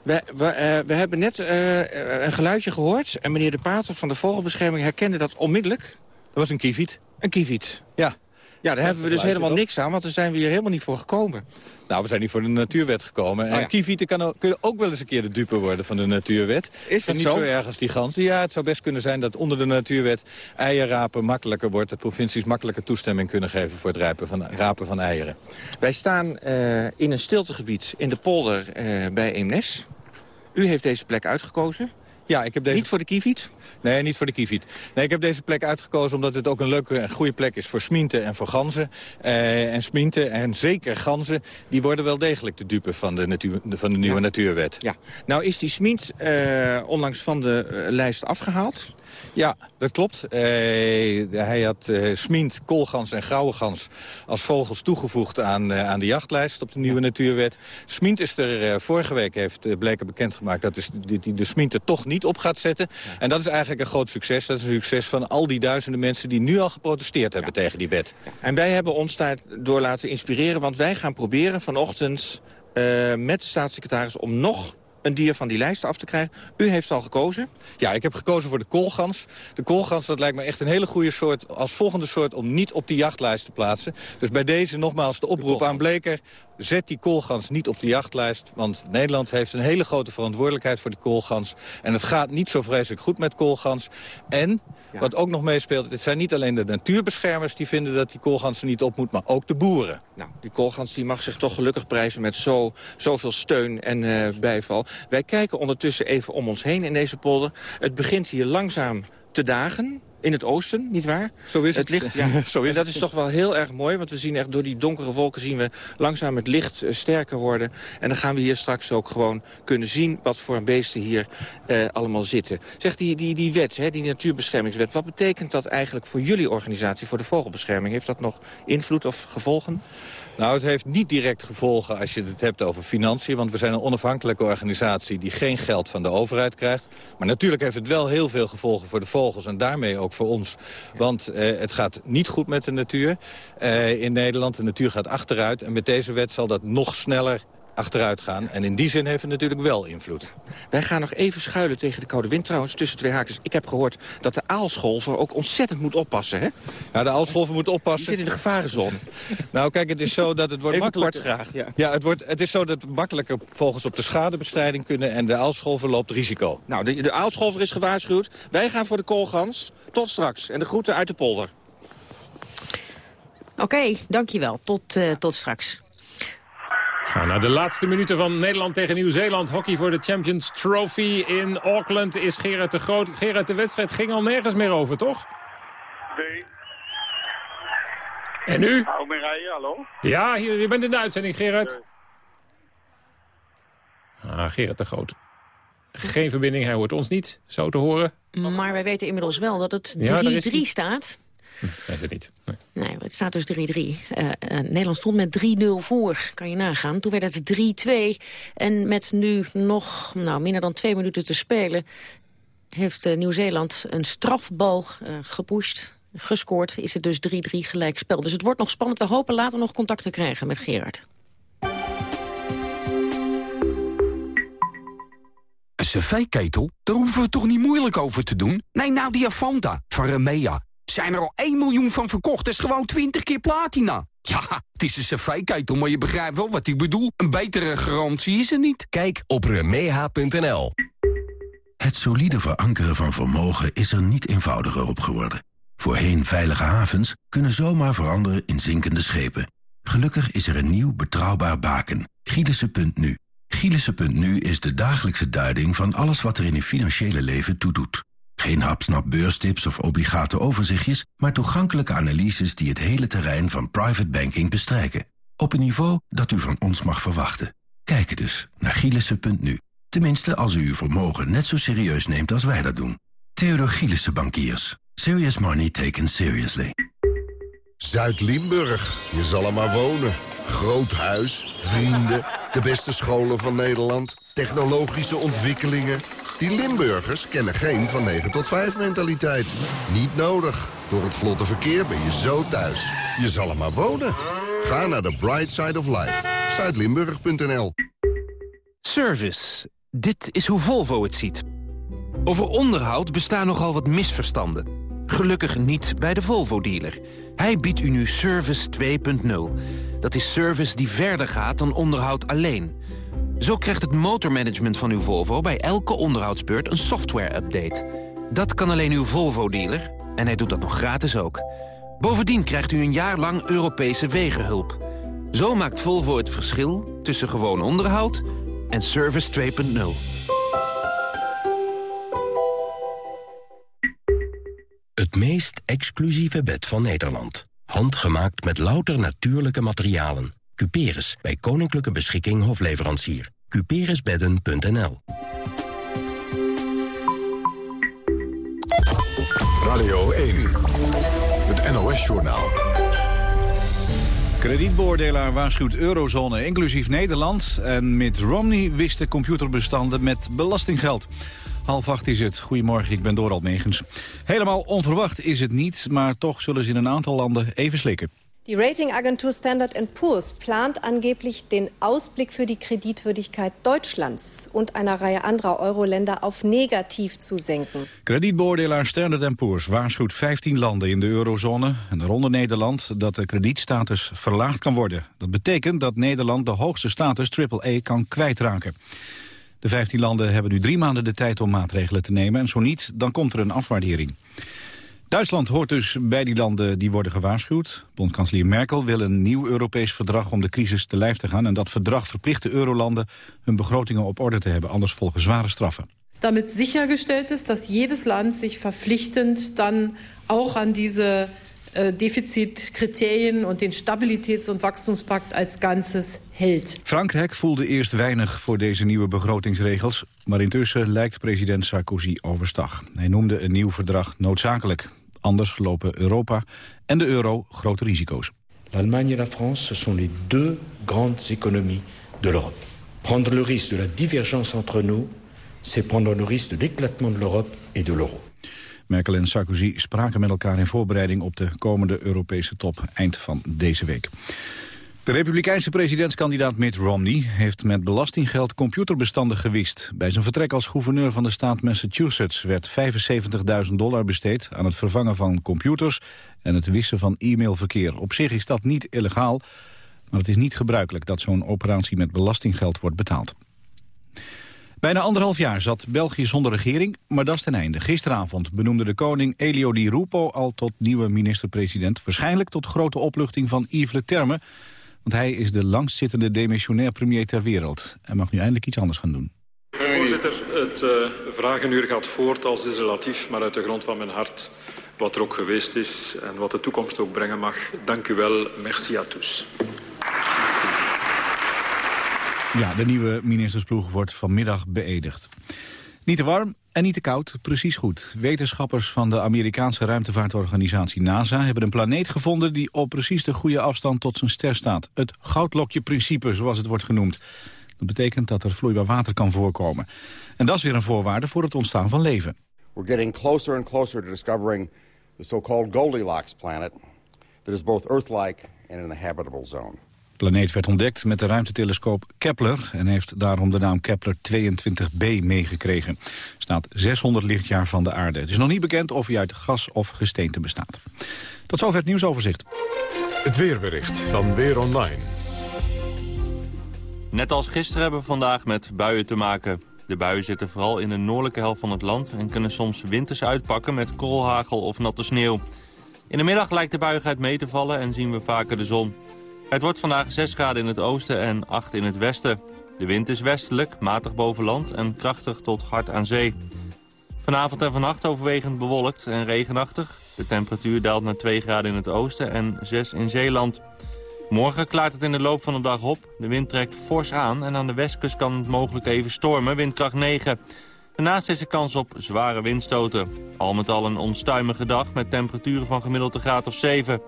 We, we, uh, we hebben net uh, een geluidje gehoord. En meneer De Pater van de Vogelbescherming herkende dat onmiddellijk. Dat was een kieviet. Een kieviet, ja. Ja, daar hebben we dus helemaal niks aan, want daar zijn we hier helemaal niet voor gekomen. Nou, we zijn niet voor de natuurwet gekomen. En oh ja. kievieten kan kunnen ook wel eens een keer de dupe worden van de natuurwet. Is dat niet zo? erg als die ganzen? Ja, het zou best kunnen zijn dat onder de natuurwet eierrapen makkelijker wordt. Dat provincies makkelijker toestemming kunnen geven voor het rapen van, rapen van eieren. Wij staan uh, in een stiltegebied in de polder uh, bij Eemnes. U heeft deze plek uitgekozen. Ja, ik heb deze... Niet voor de kieviet? Nee, niet voor de kieviet. Nee, ik heb deze plek uitgekozen omdat het ook een leuke en goede plek is voor smienten en voor ganzen. Eh, en smienten en zeker ganzen, die worden wel degelijk de dupe van de, natuur, van de nieuwe ja. natuurwet. Ja. Nou is die smient uh, onlangs van de uh, lijst afgehaald. Ja, dat klopt. Uh, hij had uh, smint, koolgans en grauwe gans als vogels toegevoegd aan, uh, aan de jachtlijst op de nieuwe natuurwet. Smint is er vorige week, heeft Bleker bekendgemaakt, dat die de smint er toch niet op gaat zetten. En dat is eigenlijk een groot succes. Dat is een succes van al die duizenden mensen die nu al geprotesteerd hebben ja. tegen die wet. En wij hebben ons daardoor laten inspireren, want wij gaan proberen vanochtend met de staatssecretaris om nog een dier van die lijst af te krijgen. U heeft al gekozen? Ja, ik heb gekozen voor de koolgans. De koolgans, dat lijkt me echt een hele goede soort... als volgende soort om niet op die jachtlijst te plaatsen. Dus bij deze nogmaals de oproep de aan Bleker... zet die koolgans niet op de jachtlijst. Want Nederland heeft een hele grote verantwoordelijkheid voor die koolgans. En het gaat niet zo vreselijk goed met koolgans. En... Wat ook nog meespeelt, het zijn niet alleen de natuurbeschermers... die vinden dat die koolgans er niet op moet, maar ook de boeren. Nou, die koolgans die mag zich toch gelukkig prijzen met zo, zoveel steun en uh, bijval. Wij kijken ondertussen even om ons heen in deze polder. Het begint hier langzaam te dagen in het oosten, niet waar? Zo is het. het licht, ja. Zo is en dat is toch wel heel erg mooi, want we zien echt door die donkere wolken zien we langzaam het licht uh, sterker worden. En dan gaan we hier straks ook gewoon kunnen zien wat voor beesten hier uh, allemaal zitten. Zeg, die, die, die wet, hè, die natuurbeschermingswet, wat betekent dat eigenlijk voor jullie organisatie, voor de vogelbescherming? Heeft dat nog invloed of gevolgen? Nou, het heeft niet direct gevolgen als je het hebt over financiën. Want we zijn een onafhankelijke organisatie die geen geld van de overheid krijgt. Maar natuurlijk heeft het wel heel veel gevolgen voor de vogels en daarmee ook voor ons. Want uh, het gaat niet goed met de natuur uh, in Nederland. De natuur gaat achteruit en met deze wet zal dat nog sneller achteruit gaan. En in die zin heeft het natuurlijk wel invloed. Wij gaan nog even schuilen tegen de koude wind trouwens, tussen twee haakjes. Ik heb gehoord dat de aalscholver ook ontzettend moet oppassen, hè? Ja, de aalscholver moet oppassen. Die zit in de gevarenzone. nou, kijk, het is zo dat het wordt even makkelijker... kort graag, ja. Ja, het, wordt, het is zo dat makkelijker vogels op de schadebestrijding kunnen... en de aalscholver loopt risico. Nou, de, de aalscholver is gewaarschuwd. Wij gaan voor de koolgans. Tot straks. En de groeten uit de polder. Oké, okay, dankjewel. Tot, uh, tot straks. Gaan naar de laatste minuten van Nederland tegen Nieuw-Zeeland. Hockey voor de Champions Trophy in Auckland is Gerard de Groot. Gerard, de wedstrijd ging al nergens meer over, toch? Nee. En nu? Hou rijden, hallo? Ja, hier, je bent in de uitzending, Gerard. Nee. Ah, Gerard de Groot. Geen verbinding, hij hoort ons niet, zo te horen. Maar wij weten inmiddels wel dat het 3-3 ja, staat. Dat is niet. Nee. nee. het staat dus 3-3. Uh, uh, Nederland stond met 3-0 voor, kan je nagaan. Toen werd het 3-2. En met nu nog nou, minder dan twee minuten te spelen... heeft uh, Nieuw-Zeeland een strafbal gepusht. Gescoord is het dus 3-3 gelijkspel. Dus het wordt nog spannend. We hopen later nog contact te krijgen met Gerard. Een cv-ketel? Daar hoeven we toch niet moeilijk over te doen? Nee, nou die Avanta van Remea. Zijn er al 1 miljoen van verkocht, dat is gewoon 20 keer platina. Ja, het is een cv-ketel, maar je begrijpt wel wat ik bedoel. Een betere garantie is er niet. Kijk op remeha.nl. Het solide verankeren van vermogen is er niet eenvoudiger op geworden. Voorheen veilige havens kunnen zomaar veranderen in zinkende schepen. Gelukkig is er een nieuw betrouwbaar baken, Gielissen.nu. Gielissen.nu is de dagelijkse duiding van alles wat er in uw financiële leven toedoet. Geen hapsnap beurstips of obligate overzichtjes, maar toegankelijke analyses die het hele terrein van private banking bestrijken. Op een niveau dat u van ons mag verwachten. Kijk dus naar Gielissen.nu. Tenminste, als u uw vermogen net zo serieus neemt als wij dat doen. Theodor Gielissen Bankiers. Serious money taken seriously. Zuid-Limburg, je zal er maar wonen. Groot huis, vrienden, de beste scholen van Nederland, technologische ontwikkelingen. Die Limburgers kennen geen van 9 tot 5 mentaliteit. Niet nodig. Door het vlotte verkeer ben je zo thuis. Je zal er maar wonen. Ga naar de Bright Side of Life. Zuidlimburg.nl Service. Dit is hoe Volvo het ziet. Over onderhoud bestaan nogal wat misverstanden. Gelukkig niet bij de Volvo-dealer. Hij biedt u nu Service 2.0. Dat is service die verder gaat dan onderhoud alleen. Zo krijgt het motormanagement van uw Volvo bij elke onderhoudsbeurt een software-update. Dat kan alleen uw Volvo-dealer en hij doet dat nog gratis ook. Bovendien krijgt u een jaar lang Europese wegenhulp. Zo maakt Volvo het verschil tussen gewoon onderhoud en Service 2.0. Het meest exclusieve bed van Nederland. Handgemaakt met louter natuurlijke materialen. Cuperus, bij Koninklijke Beschikking Hofleverancier. Cuperusbedden.nl Radio 1, het NOS-journaal. Kredietbeoordelaar waarschuwt eurozone, inclusief Nederland. En Mitt Romney wist de computerbestanden met belastinggeld. Half acht is het. Goedemorgen, ik ben Dorald Megens. Helemaal onverwacht is het niet, maar toch zullen ze in een aantal landen even slikken. Die Ratingagentur Standard Poor's plant angeblich den Ausblick für die Kreditwürdigkeit Deutschlands und einer Reihe anderer Euro-Länder auf negativ zu senken. Kredietbeoordelaar Standard Poor's waarschuwt 15 landen in de eurozone, en daaronder Nederland, dat de kredietstatus verlaagd kan worden. Dat betekent dat Nederland de hoogste status AAA kan kwijtraken. De 15 landen hebben nu drie maanden de tijd om maatregelen te nemen... en zo niet, dan komt er een afwaardering. Duitsland hoort dus bij die landen die worden gewaarschuwd. Bondkanselier Merkel wil een nieuw Europees verdrag om de crisis te lijf te gaan. En dat verdrag verplicht de eurolanden hun begrotingen op orde te hebben. Anders volgen zware straffen. Damit sichergestellt ist, dass jedes Land sich verpflichtend dann auch an diese äh, Defizitkriterien und den Stabilitäts- und Wachstumspakt als Ganzes hält. Frankrijk voelde eerst weinig voor deze nieuwe begrotingsregels. Maar intussen lijkt president Sarkozy overstag. Hij noemde een nieuw verdrag noodzakelijk. Anders lopen Europa en de euro grote risico's. L'Allemagne et la France, ce sont les deux grandes économies de l'Europe. Prendre le risque de la divergence entre nous, c'est prendre le risque de l'éclatement de l'Europe et de l'euro. Merkel en Sarkozy spraken met elkaar in voorbereiding op de komende Europese top eind van deze week. De republikeinse presidentskandidaat Mitt Romney heeft met belastinggeld computerbestanden gewist. Bij zijn vertrek als gouverneur van de staat Massachusetts werd 75.000 dollar besteed aan het vervangen van computers en het wissen van e-mailverkeer. Op zich is dat niet illegaal, maar het is niet gebruikelijk dat zo'n operatie met belastinggeld wordt betaald. Bijna anderhalf jaar zat België zonder regering, maar dat is ten einde. Gisteravond benoemde de koning Elio Di Rupo al tot nieuwe minister-president. Waarschijnlijk tot grote opluchting van Yves Le Terme. Want hij is de langstzittende demissionair premier ter wereld. En mag nu eindelijk iets anders gaan doen. Voorzitter, het uh, vragenuur gaat voort als is relatief, maar uit de grond van mijn hart wat er ook geweest is en wat de toekomst ook brengen mag. Dank u wel. Merci à tous. Ja, de nieuwe ministersploeg wordt vanmiddag beëdigd. Niet te warm en niet te koud, precies goed. Wetenschappers van de Amerikaanse ruimtevaartorganisatie NASA... hebben een planeet gevonden die op precies de goede afstand tot zijn ster staat. Het goudlokje-principe, zoals het wordt genoemd. Dat betekent dat er vloeibaar water kan voorkomen. En dat is weer een voorwaarde voor het ontstaan van leven. We're getting closer and closer to discovering the so-called Goldilocks planet... that is both Earth-like and in a habitable zone. De planeet werd ontdekt met de ruimtetelescoop Kepler... en heeft daarom de naam Kepler 22b meegekregen. Staat 600 lichtjaar van de aarde. Het is nog niet bekend of hij uit gas of gesteente bestaat. Tot zover het nieuwsoverzicht. Het weerbericht van Weer Online. Net als gisteren hebben we vandaag met buien te maken. De buien zitten vooral in de noordelijke helft van het land... en kunnen soms winters uitpakken met koolhagel of natte sneeuw. In de middag lijkt de buigheid mee te vallen en zien we vaker de zon. Het wordt vandaag 6 graden in het oosten en 8 in het westen. De wind is westelijk, matig boven land en krachtig tot hard aan zee. Vanavond en vannacht overwegend bewolkt en regenachtig. De temperatuur daalt naar 2 graden in het oosten en 6 in Zeeland. Morgen klaart het in de loop van de dag op. De wind trekt fors aan en aan de westkust kan het mogelijk even stormen, windkracht 9. Daarnaast is er kans op zware windstoten. Al met al een onstuimige dag met temperaturen van gemiddeld graad of 7.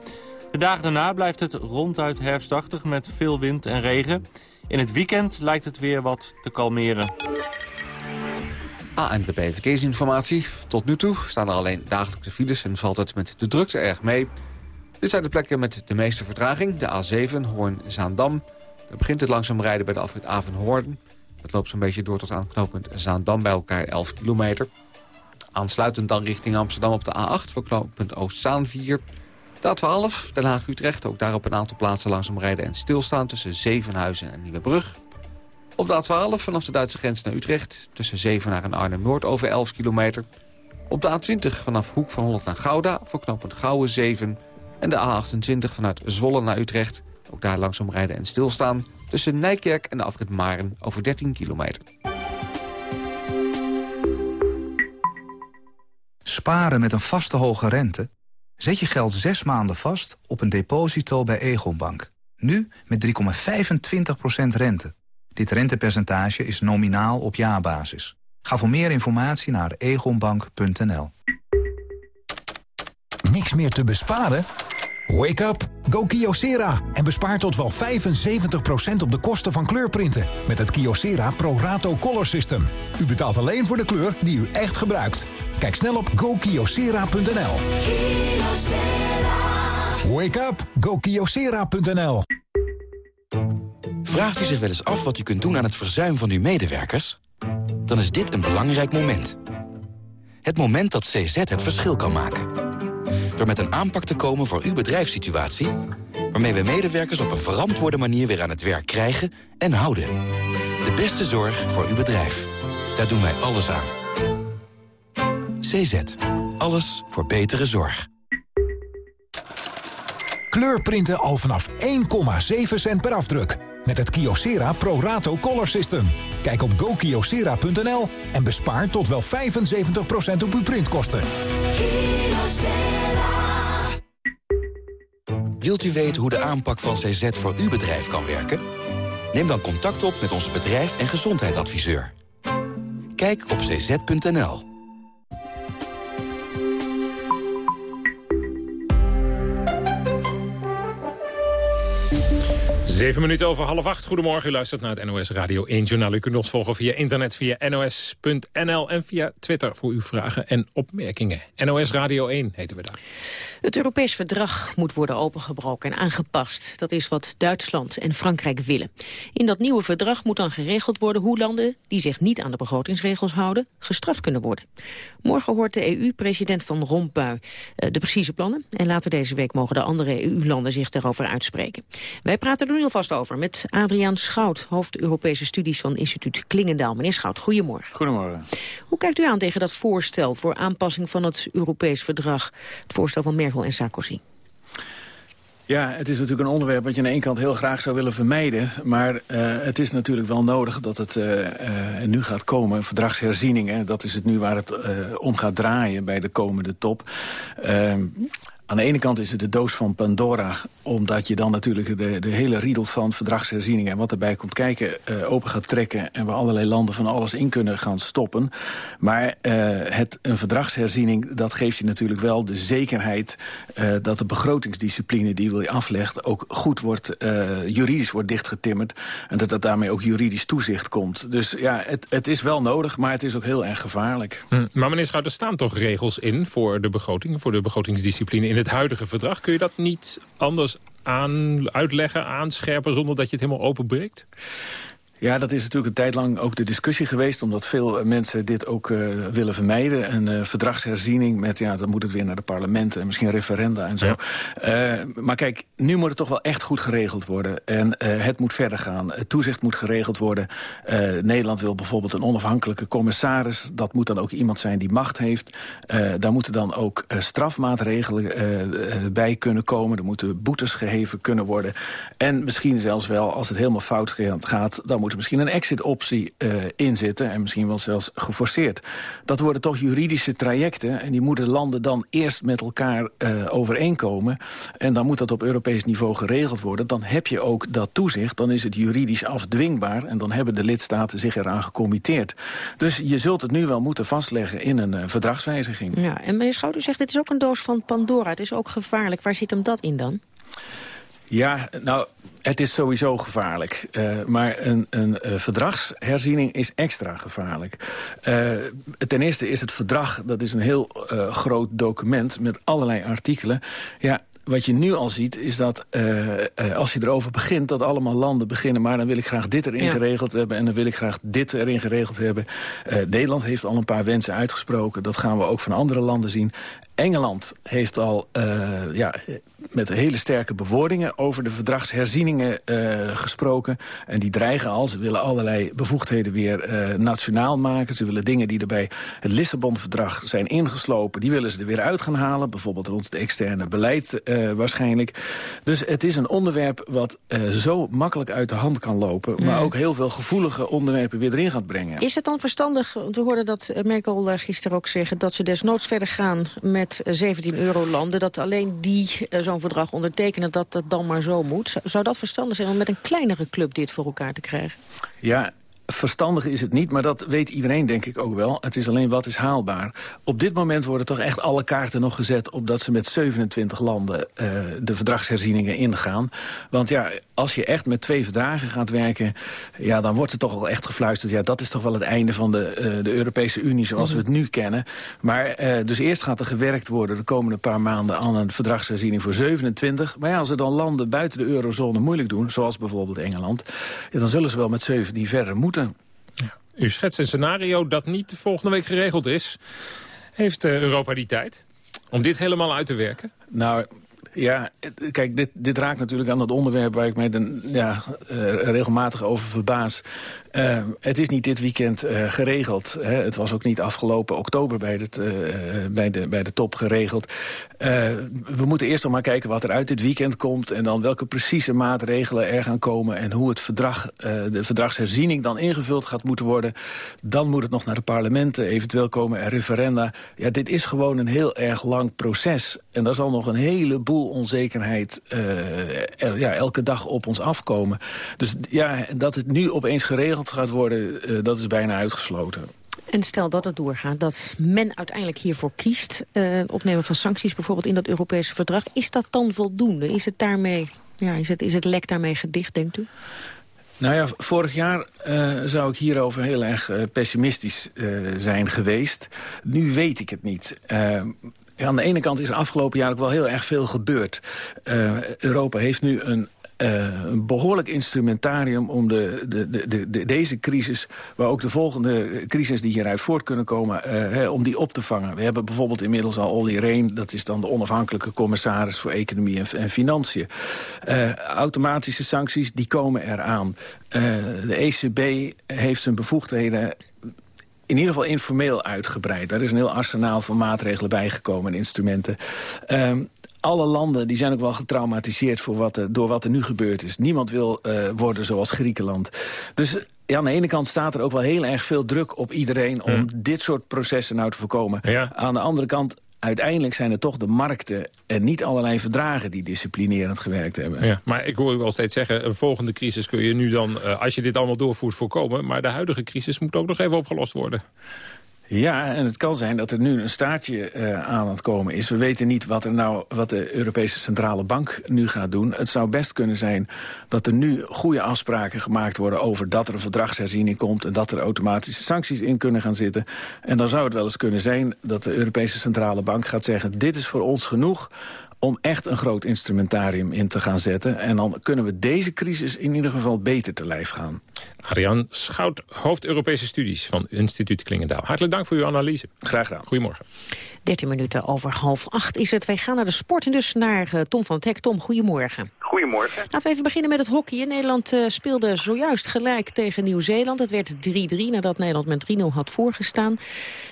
De dagen daarna blijft het ronduit herfstachtig met veel wind en regen. In het weekend lijkt het weer wat te kalmeren. ANWB Verkeersinformatie. Tot nu toe staan er alleen dagelijkse files en valt het met de drukte erg mee. Dit zijn de plekken met de meeste vertraging. De A7, Hoorn-Zaandam. Dan begint het langzaam rijden bij de afrit Avenhoorn. Dat loopt zo'n beetje door tot aan knooppunt Zaandam bij elkaar 11 kilometer. Aansluitend dan richting Amsterdam op de A8 voor knooppunt Oostzaan 4. De A12, Den Haag-Utrecht, ook daar op een aantal plaatsen langzaam rijden en stilstaan tussen Zevenhuizen en Nieuwebrug. Op de A12 vanaf de Duitse grens naar Utrecht... tussen Zevenaar en Arnhem-Noord over 11 kilometer. Op de A20 vanaf Hoek van Holland naar Gouda... voor knooppunt Gouwen 7. En de A28 vanuit Zwolle naar Utrecht. Ook daar langzaam rijden en stilstaan... tussen Nijkerk en de afrit Maren over 13 kilometer. Sparen met een vaste hoge rente? Zet je geld zes maanden vast op een deposito bij Egonbank. Nu met 3,25% rente. Dit rentepercentage is nominaal op jaarbasis. Ga voor meer informatie naar egonbank.nl. Niks meer te besparen? Wake up! Go Kyocera en bespaar tot wel 75% op de kosten van kleurprinten... met het Kyocera Pro Rato Color System. U betaalt alleen voor de kleur die u echt gebruikt. Kijk snel op gokyocera.nl. Wake up! GoKiosera.nl Vraagt u zich wel eens af wat u kunt doen aan het verzuim van uw medewerkers? Dan is dit een belangrijk moment. Het moment dat CZ het verschil kan maken. Door met een aanpak te komen voor uw bedrijfssituatie... waarmee we medewerkers op een verantwoorde manier weer aan het werk krijgen en houden. De beste zorg voor uw bedrijf. Daar doen wij alles aan. CZ. Alles voor betere zorg. Kleurprinten al vanaf 1,7 cent per afdruk. Met het Kyocera Pro Rato Color System. Kijk op gokyocera.nl en bespaar tot wel 75% op uw printkosten. Wilt u weten hoe de aanpak van CZ voor uw bedrijf kan werken? Neem dan contact op met onze bedrijf- en gezondheidsadviseur. Kijk op cz.nl. Zeven minuten over half acht. Goedemorgen, u luistert naar het NOS Radio 1 Journaal. U kunt ons volgen via internet, via nos.nl en via Twitter voor uw vragen en opmerkingen. NOS Radio 1 heten we daar. Het Europees verdrag moet worden opengebroken en aangepast. Dat is wat Duitsland en Frankrijk willen. In dat nieuwe verdrag moet dan geregeld worden hoe landen die zich niet aan de begrotingsregels houden, gestraft kunnen worden. Morgen hoort de EU-president Van Rompuy eh, de precieze plannen. En later deze week mogen de andere EU-landen zich daarover uitspreken. Wij praten er nu alvast over met Adriaan Schout, hoofd Europese studies van instituut Klingendaal. Meneer Schout, goedemorgen. Goedemorgen. Hoe kijkt u aan tegen dat voorstel voor aanpassing van het Europees verdrag? Het voorstel van Merkel en Sarkozy. Ja, het is natuurlijk een onderwerp wat je aan de ene kant heel graag zou willen vermijden. Maar uh, het is natuurlijk wel nodig dat het uh, uh, nu gaat komen. Verdragsherzieningen, dat is het nu waar het om gaat draaien bij de komende top. Aan de ene kant is het de doos van Pandora... omdat je dan natuurlijk de, de hele riedel van verdragsherzieningen... en wat erbij komt kijken, uh, open gaat trekken... en waar allerlei landen van alles in kunnen gaan stoppen. Maar uh, het, een verdragsherziening, dat geeft je natuurlijk wel de zekerheid... Uh, dat de begrotingsdiscipline die je aflegt... ook goed wordt, juridisch wordt dichtgetimmerd... en dat dat daarmee ook juridisch toezicht komt. Dus ja, het, het is wel nodig, maar het is ook heel erg gevaarlijk. Hm. Maar meneer Schout, er staan toch regels in voor de begroting... voor de begrotingsdiscipline in het huidige verdrag. Kun je dat niet anders aan, uitleggen, aanscherpen... zonder dat je het helemaal openbreekt? Ja, dat is natuurlijk een tijd lang ook de discussie geweest... omdat veel mensen dit ook uh, willen vermijden. Een uh, verdragsherziening met, ja, dan moet het weer naar de parlementen... en misschien referenda en zo. Ja. Uh, maar kijk, nu moet het toch wel echt goed geregeld worden. En het moet verder gaan. Het toezicht moet geregeld worden. Nederland wil bijvoorbeeld een onafhankelijke commissaris. Dat moet dan ook iemand zijn die macht heeft. daar moeten dan ook strafmaatregelen bij kunnen komen. Er moeten boetes geheven kunnen worden. En misschien zelfs wel, als het helemaal fout gaat... dan moet misschien een exit-optie uh, in zitten... en misschien wel zelfs geforceerd. Dat worden toch juridische trajecten... en die moeten landen dan eerst met elkaar uh, overeenkomen. En dan moet dat op Europees niveau geregeld worden. Dan heb je ook dat toezicht, dan is het juridisch afdwingbaar... en dan hebben de lidstaten zich eraan gecommitteerd. Dus je zult het nu wel moeten vastleggen in een uh, verdragswijziging. Ja, en meneer Schout, u zegt het is ook een doos van Pandora. Het is ook gevaarlijk. Waar zit hem dat in dan? Ja, nou, het is sowieso gevaarlijk. Uh, maar een, een uh, verdragsherziening is extra gevaarlijk. Uh, ten eerste is het verdrag, dat is een heel groot document... met allerlei artikelen. Ja, wat je nu al ziet, is dat uh, uh, als je erover begint... dat allemaal landen beginnen, maar dan wil ik graag dit erin ja. geregeld hebben... en dan wil ik graag dit erin geregeld hebben. Uh, Nederland heeft al een paar wensen uitgesproken. Dat gaan we ook van andere landen zien. Engeland heeft al uh, ja, met hele sterke bewoordingen over de verdragsherzieningen uh, gesproken. En die dreigen al. Ze willen allerlei bevoegdheden weer uh, nationaal maken. Ze willen dingen die er bij het Lissabon-verdrag zijn ingeslopen... die willen ze er weer uit gaan halen. Bijvoorbeeld rond het externe beleid waarschijnlijk. Dus het is een onderwerp wat zo makkelijk uit de hand kan lopen... Mm. maar ook heel veel gevoelige onderwerpen weer erin gaat brengen. Is het dan verstandig, we hoorden dat Merkel gisteren ook zeggen... dat ze desnoods verder gaan met met 17 euro-landen... dat alleen die uh, zo'n verdrag ondertekenen, dat dat dan maar zo moet. Zou dat verstandig zijn om met een kleinere club dit voor elkaar te krijgen? Ja, Verstandig is het niet, maar dat weet iedereen denk ik ook wel. Het is alleen wat is haalbaar. Op dit moment worden toch echt alle kaarten nog gezet... op dat ze met 27 landen uh, de verdragsherzieningen ingaan. Want ja, als je echt met twee verdragen gaat werken... ja, dan wordt er toch wel echt gefluisterd... ja, dat is toch wel het einde van de, uh, de Europese Unie zoals we het nu kennen. Maar uh, dus eerst gaat er gewerkt worden de komende paar maanden... aan een verdragsherziening voor 27. Maar ja, als er dan landen buiten de eurozone moeilijk doen... zoals bijvoorbeeld Engeland... Dan zullen ze wel met 17 verder moeten. U schetst een scenario dat niet volgende week geregeld is. Heeft uh, Europa die tijd om dit helemaal uit te werken? Nou, ja, kijk, dit, dit raakt natuurlijk aan het onderwerp waar ik mij dan, ja, uh, regelmatig over verbaas. Uh, het is niet dit weekend uh, geregeld. Hè. Het was ook niet afgelopen oktober bij, het, bij, de, bij de top geregeld. we moeten eerst nog maar kijken wat er uit dit weekend komt... en dan welke precieze maatregelen er gaan komen... en hoe het verdrag, de verdragsherziening dan ingevuld gaat moeten worden. Dan moet het nog naar de parlementen, eventueel komen er referenda. Ja, dit is gewoon een heel erg lang proces. En daar zal nog een heleboel onzekerheid ja, elke dag op ons afkomen. Dus ja, dat het nu opeens geregeld gaat worden, uh, dat is bijna uitgesloten. En stel dat het doorgaat, dat men uiteindelijk hiervoor kiest... Uh, opnemen van sancties bijvoorbeeld in dat Europese verdrag... is dat dan voldoende? Is het, daarmee, ja, is het, is het lek daarmee gedicht, denkt u? Nou ja, vorig jaar uh, zou ik hierover heel erg uh, pessimistisch uh, zijn geweest. Nu weet ik het niet. aan de ene kant is er afgelopen jaar ook wel heel erg veel gebeurd. Europa heeft nu een een behoorlijk instrumentarium om de, de, de, de, deze crisis... waar ook de volgende crisis die hieruit voort kunnen komen... Hè, om die op te vangen. We hebben bijvoorbeeld inmiddels al Olly Reen... dat is dan de onafhankelijke commissaris voor economie en, en financiën. Uh, automatische sancties, die komen eraan. de ECB heeft zijn bevoegdheden in ieder geval informeel uitgebreid. Daar is een heel arsenaal van maatregelen bijgekomen en instrumenten. Um, alle landen die zijn ook wel getraumatiseerd voor wat er, door wat er nu gebeurd is. Niemand wil uh, worden zoals Griekenland. Dus ja, aan de ene kant staat er ook wel heel erg veel druk op iedereen... om dit soort processen nou te voorkomen. Ja. Aan de andere kant uiteindelijk zijn het toch de markten en niet allerlei verdragen die disciplinerend gewerkt hebben. Ja, maar ik hoor u wel steeds zeggen, een volgende crisis kun je nu dan, uh, als je dit allemaal doorvoert, voorkomen. Maar de huidige crisis moet ook nog even opgelost worden. Ja, en het kan zijn dat er nu een staartje uh, aan het komen is. We weten niet wat, er nou, wat de Europese Centrale Bank nu gaat doen. Het zou best kunnen zijn dat er nu goede afspraken gemaakt worden... over dat er een verdragsherziening komt... en dat er automatische sancties in kunnen gaan zitten. En dan zou het wel eens kunnen zijn dat de Europese Centrale Bank gaat zeggen... dit is voor ons genoeg om echt een groot instrumentarium in te gaan zetten. En dan kunnen we deze crisis in ieder geval beter te lijf gaan. Ariane Schout, hoofd Europese studies van Instituut Klingendaal. Hartelijk dank voor uw analyse. Graag gedaan. Goedemorgen. 13 minuten over half acht is het. Wij gaan naar de sport en dus naar uh, Tom van het Hek. Tom, goedemorgen. Goedemorgen. Laten we even beginnen met het hockey. Nederland uh, speelde zojuist gelijk tegen Nieuw-Zeeland. Het werd 3-3 nadat Nederland met 3-0 had voorgestaan.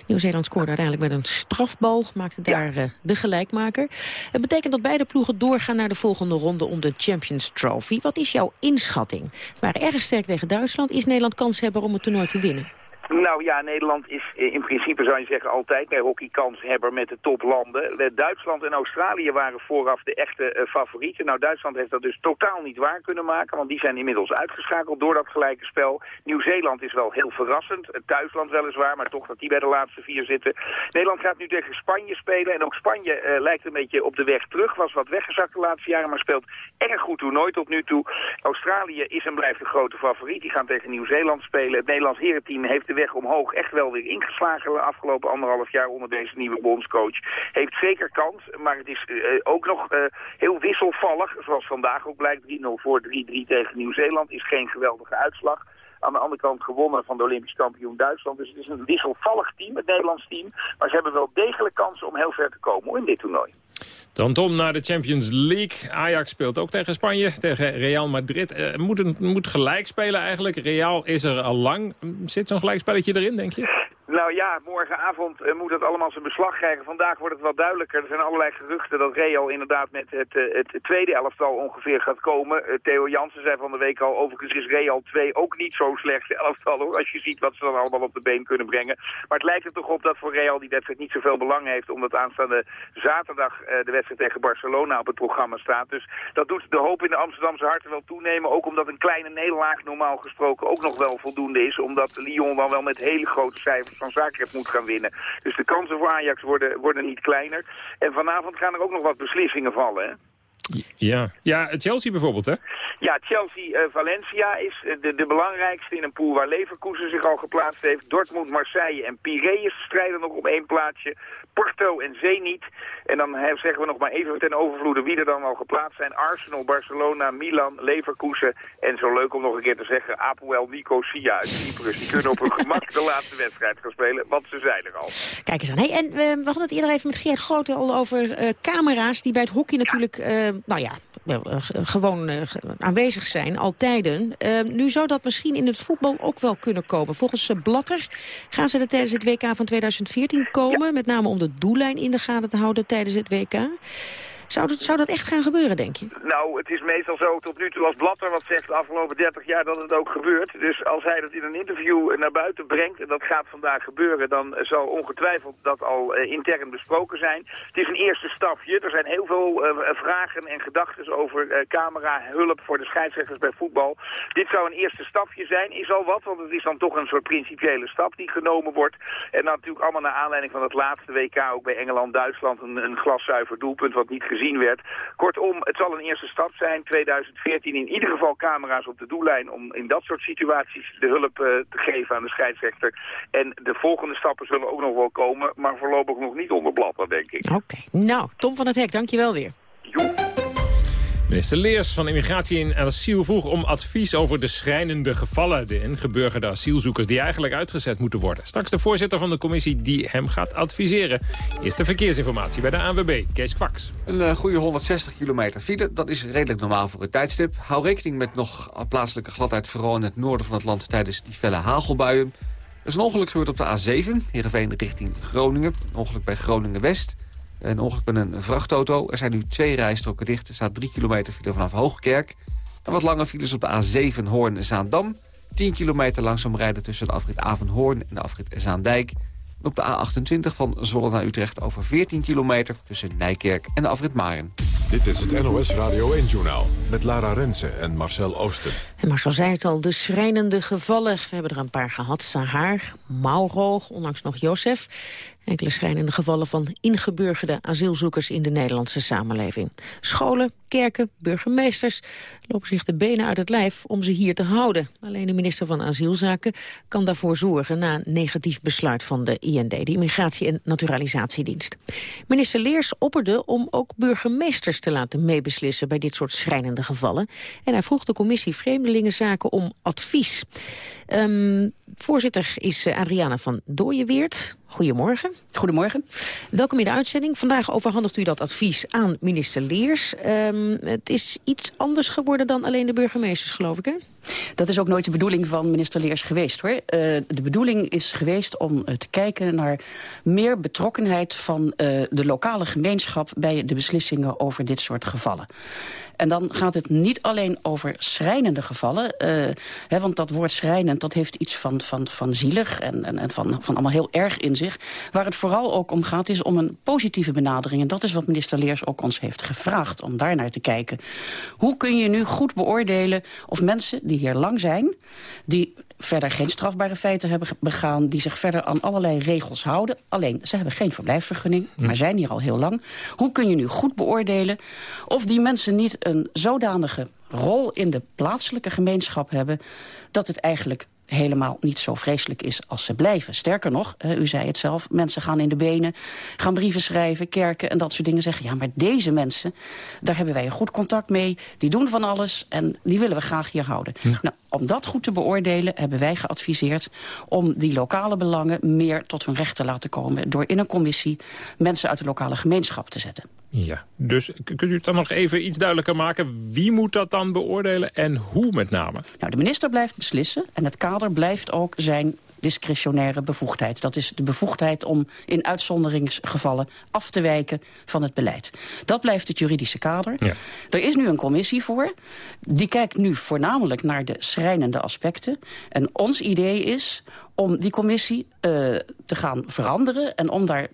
Nieuw-Zeeland scoorde uiteindelijk met een strafbal, maakte daar uh, de gelijkmaker. Het betekent dat beide ploegen doorgaan naar de volgende ronde om de Champions Trophy. Wat is jouw inschatting? We waren erg sterk tegen Duitsland. Is Nederland kanshebber om het toernooi te winnen? Nou ja, Nederland is in principe, zou je zeggen, altijd bij hockey kanshebber met de toplanden. Duitsland en Australië waren vooraf de echte uh, favorieten. Nou, Duitsland heeft dat dus totaal niet waar kunnen maken, want die zijn inmiddels uitgeschakeld door dat gelijke spel. Nieuw-Zeeland is wel heel verrassend, het weliswaar, maar toch dat die bij de laatste vier zitten. Nederland gaat nu tegen Spanje spelen en ook Spanje lijkt een beetje op de weg terug. Was wat weggezakt de laatste jaren, maar speelt erg goed toernooi tot nu toe. Australië is en blijft de grote favoriet. Die gaan tegen Nieuw-Zeeland spelen. Het Nederlands herenteam heeft de omhoog echt wel weer ingeslagen de afgelopen anderhalf jaar onder deze nieuwe bondscoach. Heeft zeker kans, maar het is uh, ook nog uh, heel wisselvallig. Zoals vandaag ook blijkt, 3-0 voor 3-3 tegen Nieuw-Zeeland is geen geweldige uitslag. Aan de andere kant gewonnen van de Olympisch kampioen Duitsland. Dus het is een wisselvallig team, het Nederlands team. Maar ze hebben wel degelijk kansen om heel ver te komen in dit toernooi. Dan Tom naar de Champions League. Ajax speelt ook tegen Spanje, tegen Real Madrid. Uh, moet, moet gelijk spelen eigenlijk. Real is er al lang. Zit zo'n gelijkspelletje erin, denk je? Nou ja, morgenavond uh, moet het allemaal zijn beslag krijgen. Vandaag wordt het wat duidelijker. Er zijn allerlei geruchten dat Real inderdaad met het, uh, het tweede elftal ongeveer gaat komen. Uh, Theo Jansen zei van de week al, overigens is Real 2 ook niet zo slecht elftal hoor. Als je ziet wat ze dan allemaal op de been kunnen brengen. Maar het lijkt er toch op dat voor Real die wedstrijd niet zoveel belang heeft. Omdat aanstaande zaterdag de wedstrijd tegen Barcelona op het programma staat. Dus dat doet de hoop in de Amsterdamse harten wel toenemen. Ook omdat een kleine nederlaag normaal gesproken ook nog wel voldoende is. Omdat Lyon dan wel met hele grote cijfers van Zagreb moet gaan winnen. Dus de kansen voor Ajax worden, worden niet kleiner. En vanavond gaan er ook nog wat beslissingen vallen, hè? Ja. ja, Chelsea bijvoorbeeld, hè? Ja, Chelsea-Valencia uh, is de, de belangrijkste in een pool waar Leverkusen zich al geplaatst heeft. Dortmund, Marseille en Piraeus strijden nog op één plaatsje. Porto en Zenit. En dan zeggen we nog maar even ten overvloede wie er dan al geplaatst zijn. Arsenal, Barcelona, Milan, Leverkusen. En zo leuk om nog een keer te zeggen, Apoel Nicosia uit Cyprus. Die kunnen op hun gemak de laatste wedstrijd gaan spelen, want ze zijn er al. Kijk eens aan. Hey, en uh, we hadden het eerder even met Geert Grote al over uh, camera's die bij het hockey natuurlijk... Ja nou ja, gewoon uh, aanwezig zijn, al tijden. Uh, nu zou dat misschien in het voetbal ook wel kunnen komen. Volgens uh, Blatter gaan ze er tijdens het WK van 2014 komen. Ja. Met name om de doellijn in de gaten te houden tijdens het WK. Zou dat, zou dat echt gaan gebeuren, denk je? Nou, het is meestal zo tot nu toe als Blatter wat zegt de afgelopen 30 jaar dat het ook gebeurt. Dus als hij dat in een interview naar buiten brengt, en dat gaat vandaag gebeuren, dan zal ongetwijfeld dat al uh, intern besproken zijn. Het is een eerste stapje. Er zijn heel veel uh, vragen en gedachten over uh, camera-hulp voor de scheidsrechters bij voetbal. Dit zou een eerste stapje zijn, is al wat, want het is dan toch een soort principiële stap die genomen wordt. En natuurlijk allemaal naar aanleiding van het laatste WK, ook bij Engeland-Duitsland, een, een glaszuiver doelpunt wat niet gezien gezien werd. Kortom, het zal een eerste stap zijn. 2014 in ieder geval camera's op de doellijn om in dat soort situaties de hulp uh, te geven aan de scheidsrechter. En de volgende stappen zullen ook nog wel komen, maar voorlopig nog niet onder blad, denk ik. Oké, okay. nou, Tom van het Hek, dankjewel weer. Jo. Minister Leers van Immigratie en Asiel vroeg om advies over de schrijnende gevallen. De ingeburgerde asielzoekers die eigenlijk uitgezet moeten worden. Straks de voorzitter van de commissie die hem gaat adviseren. Eerst de verkeersinformatie bij de ANWB, Kees Kwaks. Een uh, goede 160 kilometer file, dat is redelijk normaal voor het tijdstip. Hou rekening met nog plaatselijke gladheid, vooral in het noorden van het land tijdens die felle hagelbuien. Er is een ongeluk gebeurd op de A7, Heerenveen richting Groningen. Een ongeluk bij Groningen-West. Een ongeluk met een vrachtauto. Er zijn nu twee rijstroken dicht. Er staat 3 kilometer file vanaf Hoogkerk. En wat lange files op de A7 Hoorn-Zaandam. 10 kilometer langzaam rijden tussen de afrit Avenhoorn en de afrit Zaandijk. En op de A28 van Zwolle naar Utrecht over 14 kilometer... tussen Nijkerk en de afrit Maren. Dit is het NOS Radio 1-journaal met Lara Rensen en Marcel Oosten. En Marcel zei het al, de schrijnende gevallen. We hebben er een paar gehad. Sahar, Mauro, onlangs nog Jozef. Enkele schrijnende gevallen van ingeburgerde asielzoekers in de Nederlandse samenleving. Scholen, kerken, burgemeesters lopen zich de benen uit het lijf om ze hier te houden. Alleen de minister van Asielzaken kan daarvoor zorgen na een negatief besluit van de IND, de Immigratie- en Naturalisatiedienst. Minister Leers opperde om ook burgemeesters te laten meebeslissen bij dit soort schrijnende gevallen. En hij vroeg de commissie Vreemdelingenzaken om advies. Um, voorzitter is Adriana van Dooyeweert, Goedemorgen. Goedemorgen. Welkom in de uitzending. Vandaag overhandigt u dat advies aan minister Leers. Um, het is iets anders geworden dan alleen de burgemeesters, geloof ik, hè? Dat is ook nooit de bedoeling van minister Leers geweest, hoor. Uh, de bedoeling is geweest om uh, te kijken naar meer betrokkenheid van uh, de lokale gemeenschap bij de beslissingen over dit soort gevallen. En dan gaat het niet alleen over schrijnende gevallen. Uh, hè, want dat woord schrijnend, dat heeft iets van, van, van zielig en, en, en van, van allemaal heel erg in zich. Waar het vooral ook om gaat, is om een positieve benadering. En dat is wat minister Leers ook ons heeft gevraagd, om daar naar te kijken. Hoe kun je nu goed beoordelen of mensen die hier lang zijn... die verder geen strafbare feiten hebben begaan... die zich verder aan allerlei regels houden. Alleen, ze hebben geen verblijfsvergunning, hm. maar zijn hier al heel lang. Hoe kun je nu goed beoordelen of die mensen niet een zodanige rol in de plaatselijke gemeenschap hebben... dat het eigenlijk helemaal niet zo vreselijk is als ze blijven. Sterker nog, u zei het zelf, mensen gaan in de benen... gaan brieven schrijven, kerken en dat soort dingen zeggen... ja, maar deze mensen, daar hebben wij een goed contact mee... die doen van alles en die willen we graag hier houden. Nou, om dat goed te beoordelen hebben wij geadviseerd... om die lokale belangen meer tot hun recht te laten komen... door in een commissie mensen uit de lokale gemeenschap te zetten. Ja, dus kunt u het dan nog even iets duidelijker maken? Wie moet dat dan beoordelen en hoe met name? Nou, de minister blijft beslissen en het kader blijft ook zijn discretionaire bevoegdheid. Dat is de bevoegdheid om in uitzonderingsgevallen af te wijken van het beleid. Dat blijft het juridische kader. Ja. Er is nu een commissie voor. Die kijkt nu voornamelijk naar de schrijnende aspecten. En ons idee is om die commissie uh, te gaan veranderen... en om daar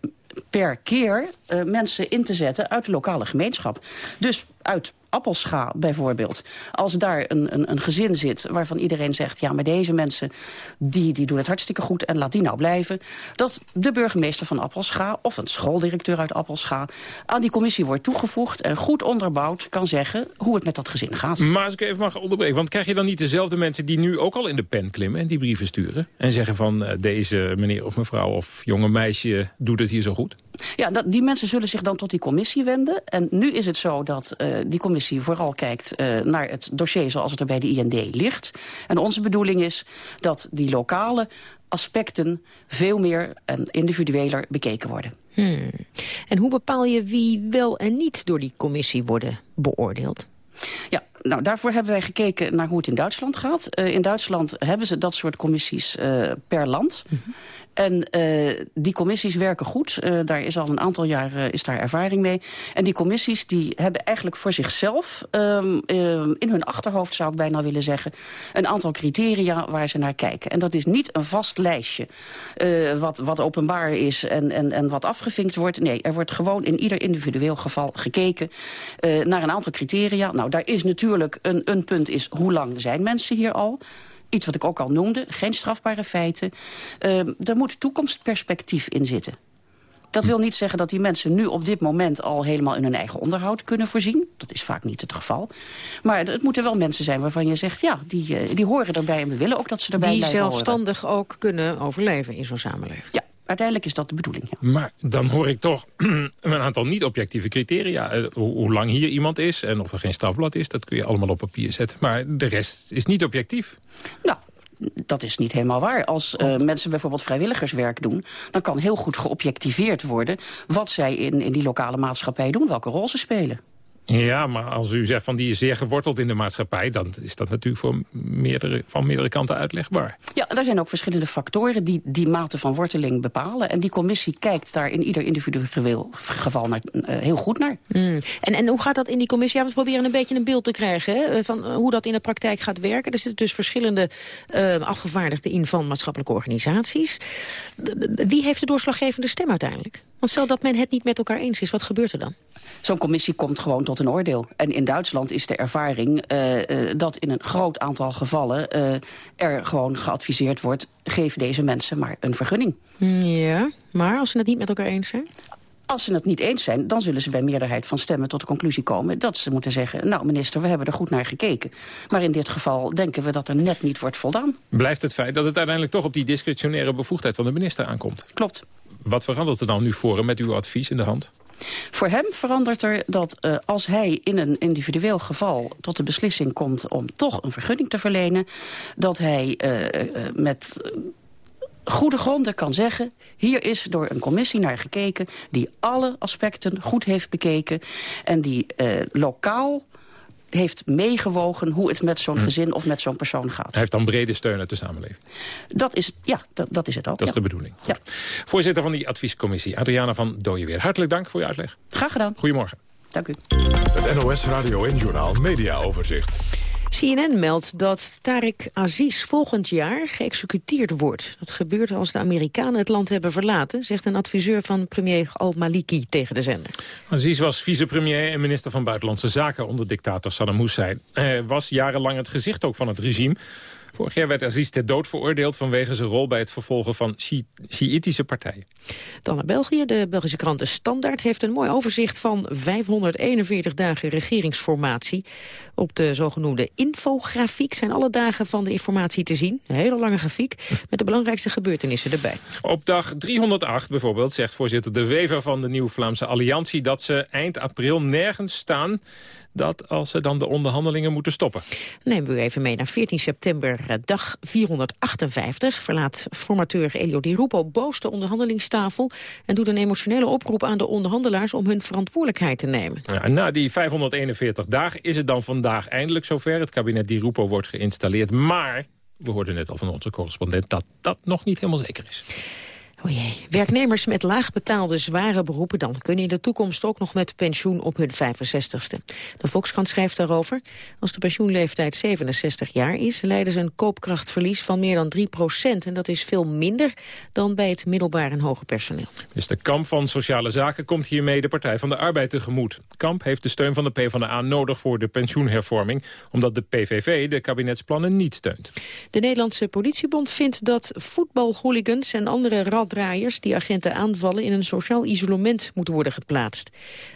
per keer uh, mensen in te zetten uit de lokale gemeenschap. Dus uit Appelscha bijvoorbeeld. Als daar een, een, een, gezin zit waarvan iedereen zegt... ja, maar deze mensen die, die doen het hartstikke goed en laat die nou blijven... dat de burgemeester van Appelscha of een schooldirecteur uit Appelscha... aan die commissie wordt toegevoegd en goed onderbouwd kan zeggen... hoe het met dat gezin gaat. Maar als ik even mag onderbreken, want krijg je dan niet dezelfde mensen... die nu ook al in de pen klimmen en die brieven sturen... en zeggen van uh, deze meneer of mevrouw of jonge meisje doet het hier zo goed? Ja, dat, die mensen zullen zich dan tot die commissie wenden. En nu is het zo dat uh, die commissie vooral kijkt uh, naar het dossier zoals het er bij de IND ligt. En onze bedoeling is dat die lokale aspecten veel meer en individueler bekeken worden. Hmm. En hoe bepaal je wie wel en niet door die commissie worden beoordeeld? Ja, nou, daarvoor hebben wij gekeken naar hoe het in Duitsland gaat. Uh, in Duitsland hebben ze dat soort commissies uh, per land. Mm -hmm. En uh, die commissies werken goed. daar is al een aantal jaar is daar ervaring mee. En die commissies die hebben eigenlijk voor zichzelf... Um, in hun achterhoofd zou ik bijna willen zeggen... een aantal criteria waar ze naar kijken. En dat is niet een vast lijstje wat, wat openbaar is en, en, en wat afgevinkt wordt. Nee, er wordt gewoon in ieder individueel geval gekeken... naar een aantal criteria. Nou, daar is natuurlijk natuurlijk een, een punt is... hoe lang zijn mensen hier al? Iets wat ik ook al noemde, geen strafbare feiten. Uh, er moet toekomstperspectief in zitten. Dat wil niet zeggen dat die mensen nu op dit moment al helemaal in hun eigen onderhoud kunnen voorzien. Dat is vaak niet het geval. Maar het moeten wel mensen zijn waarvan je zegt, ja, die, uh, die horen erbij en we willen ook dat ze erbij die blijven. Die zelfstandig ook kunnen overleven in zo'n samenleving. Ja, uiteindelijk is dat de bedoeling. Ja. Maar dan hoor ik toch een aantal niet-objectieve criteria. Uh, hoe, hoe, lang hier iemand is en of er geen strafblad is... dat kun je allemaal op papier zetten. Maar de rest is niet objectief. Nou, dat is niet helemaal waar. Als uh, mensen bijvoorbeeld vrijwilligerswerk doen... dan kan heel goed geobjectiveerd worden... wat zij in, in die lokale maatschappij doen, welke rol ze spelen. Ja, maar als u zegt van die is zeer geworteld in de maatschappij... dan is dat natuurlijk voor meerdere, van meerdere kanten uitlegbaar. Ja, er zijn ook verschillende factoren die die mate van worteling bepalen. En die commissie kijkt daar in ieder individueel geval naar, uh, heel goed naar. Mm. En, en hoe gaat dat in die commissie? Ja, we proberen een beetje een beeld te krijgen hè, eh, van hoe dat in de praktijk gaat werken. Er zitten dus verschillende uh, afgevaardigden in van maatschappelijke organisaties. Wie heeft de doorslaggevende stem uiteindelijk? Want stel dat men het niet met elkaar eens is, wat gebeurt er dan? Zo'n commissie komt gewoon tot een oordeel. En in Duitsland is de ervaring uh, uh, dat in een groot aantal gevallen... Uh, er gewoon geadviseerd wordt, geef deze mensen maar een vergunning. Ja, maar als ze het niet met elkaar eens zijn? Als ze het niet eens zijn, dan zullen ze bij meerderheid van stemmen tot de conclusie komen... dat ze moeten zeggen, nou minister, we hebben er goed naar gekeken. Maar in dit geval denken we dat er net niet wordt voldaan. Blijft het feit dat het uiteindelijk toch op die discretionaire bevoegdheid van de minister aankomt? Klopt. Wat verandert er dan nu voor hem met uw advies in de hand? Voor hem verandert er dat uh, als hij in een individueel geval tot de beslissing komt om toch een vergunning te verlenen, dat hij uh, uh, met goede gronden kan zeggen... hier is door een commissie naar gekeken... die alle aspecten goed heeft bekeken... en die lokaal heeft meegewogen hoe het met zo'n hm. gezin of met zo'n persoon gaat. Hij heeft dan brede steun uit de samenleving. Dat is, ja, dat, dat is het ook. Dat is de bedoeling. Ja. Voorzitter van die adviescommissie, Adriana van Dooyeweer. Hartelijk dank voor je uitleg. Graag gedaan. Goedemorgen. Dank u. Het NOS Radio en Journaal Media Overzicht. CNN meldt dat Tariq Aziz volgend jaar geëxecuteerd wordt. Dat gebeurt als de Amerikanen het land hebben verlaten... zegt een adviseur van premier al-Maliki tegen de zender. Aziz was vicepremier en minister van Buitenlandse Zaken... onder dictator Saddam Hussein. Hij was jarenlang het gezicht ook van het regime... Vorig jaar werd Aziz ter dood veroordeeld vanwege zijn rol bij het vervolgen van Sjiitische partijen. Dan naar België. De Belgische krant De Standaard heeft een mooi overzicht van 541 dagen regeringsformatie. Op de zogenoemde infografiek zijn alle dagen van de informatie te zien. Een hele lange grafiek met de belangrijkste gebeurtenissen erbij. Op dag 308 bijvoorbeeld zegt voorzitter De Wever van de Nieuw Vlaamse Alliantie... dat ze eind april nergens staan dat als ze dan de onderhandelingen moeten stoppen. Nemen we even mee naar 14 september, eh, dag 458. Verlaat formateur Elio Di Rupo boos de onderhandelingstafel... en doet een emotionele oproep aan de onderhandelaars om hun verantwoordelijkheid te nemen. Ja, na die 541 dagen is het dan vandaag eindelijk zover. Het kabinet Di Rupo wordt geïnstalleerd, maar... We hoorden net al van onze correspondent dat dat nog niet helemaal zeker is. O jee. Werknemers met laagbetaalde zware beroepen dan kunnen in de toekomst ook nog met pensioen op hun 65ste. De Volkskrant schrijft daarover. Als de pensioenleeftijd 67 jaar is, leiden ze een koopkrachtverlies van meer dan 3 procent. En dat is veel minder dan bij het middelbaar en hoger personeel. Minister Kamp van Sociale Zaken komt hiermee de Partij van de Arbeid tegemoet. Kamp heeft de steun van de PvdA nodig voor de pensioenhervorming, omdat de PVV de kabinetsplannen niet steunt. De Nederlandse politiebond vindt dat voetbalhooligans en andere rad die agenten aanvallen in een sociaal isolement moeten worden geplaatst.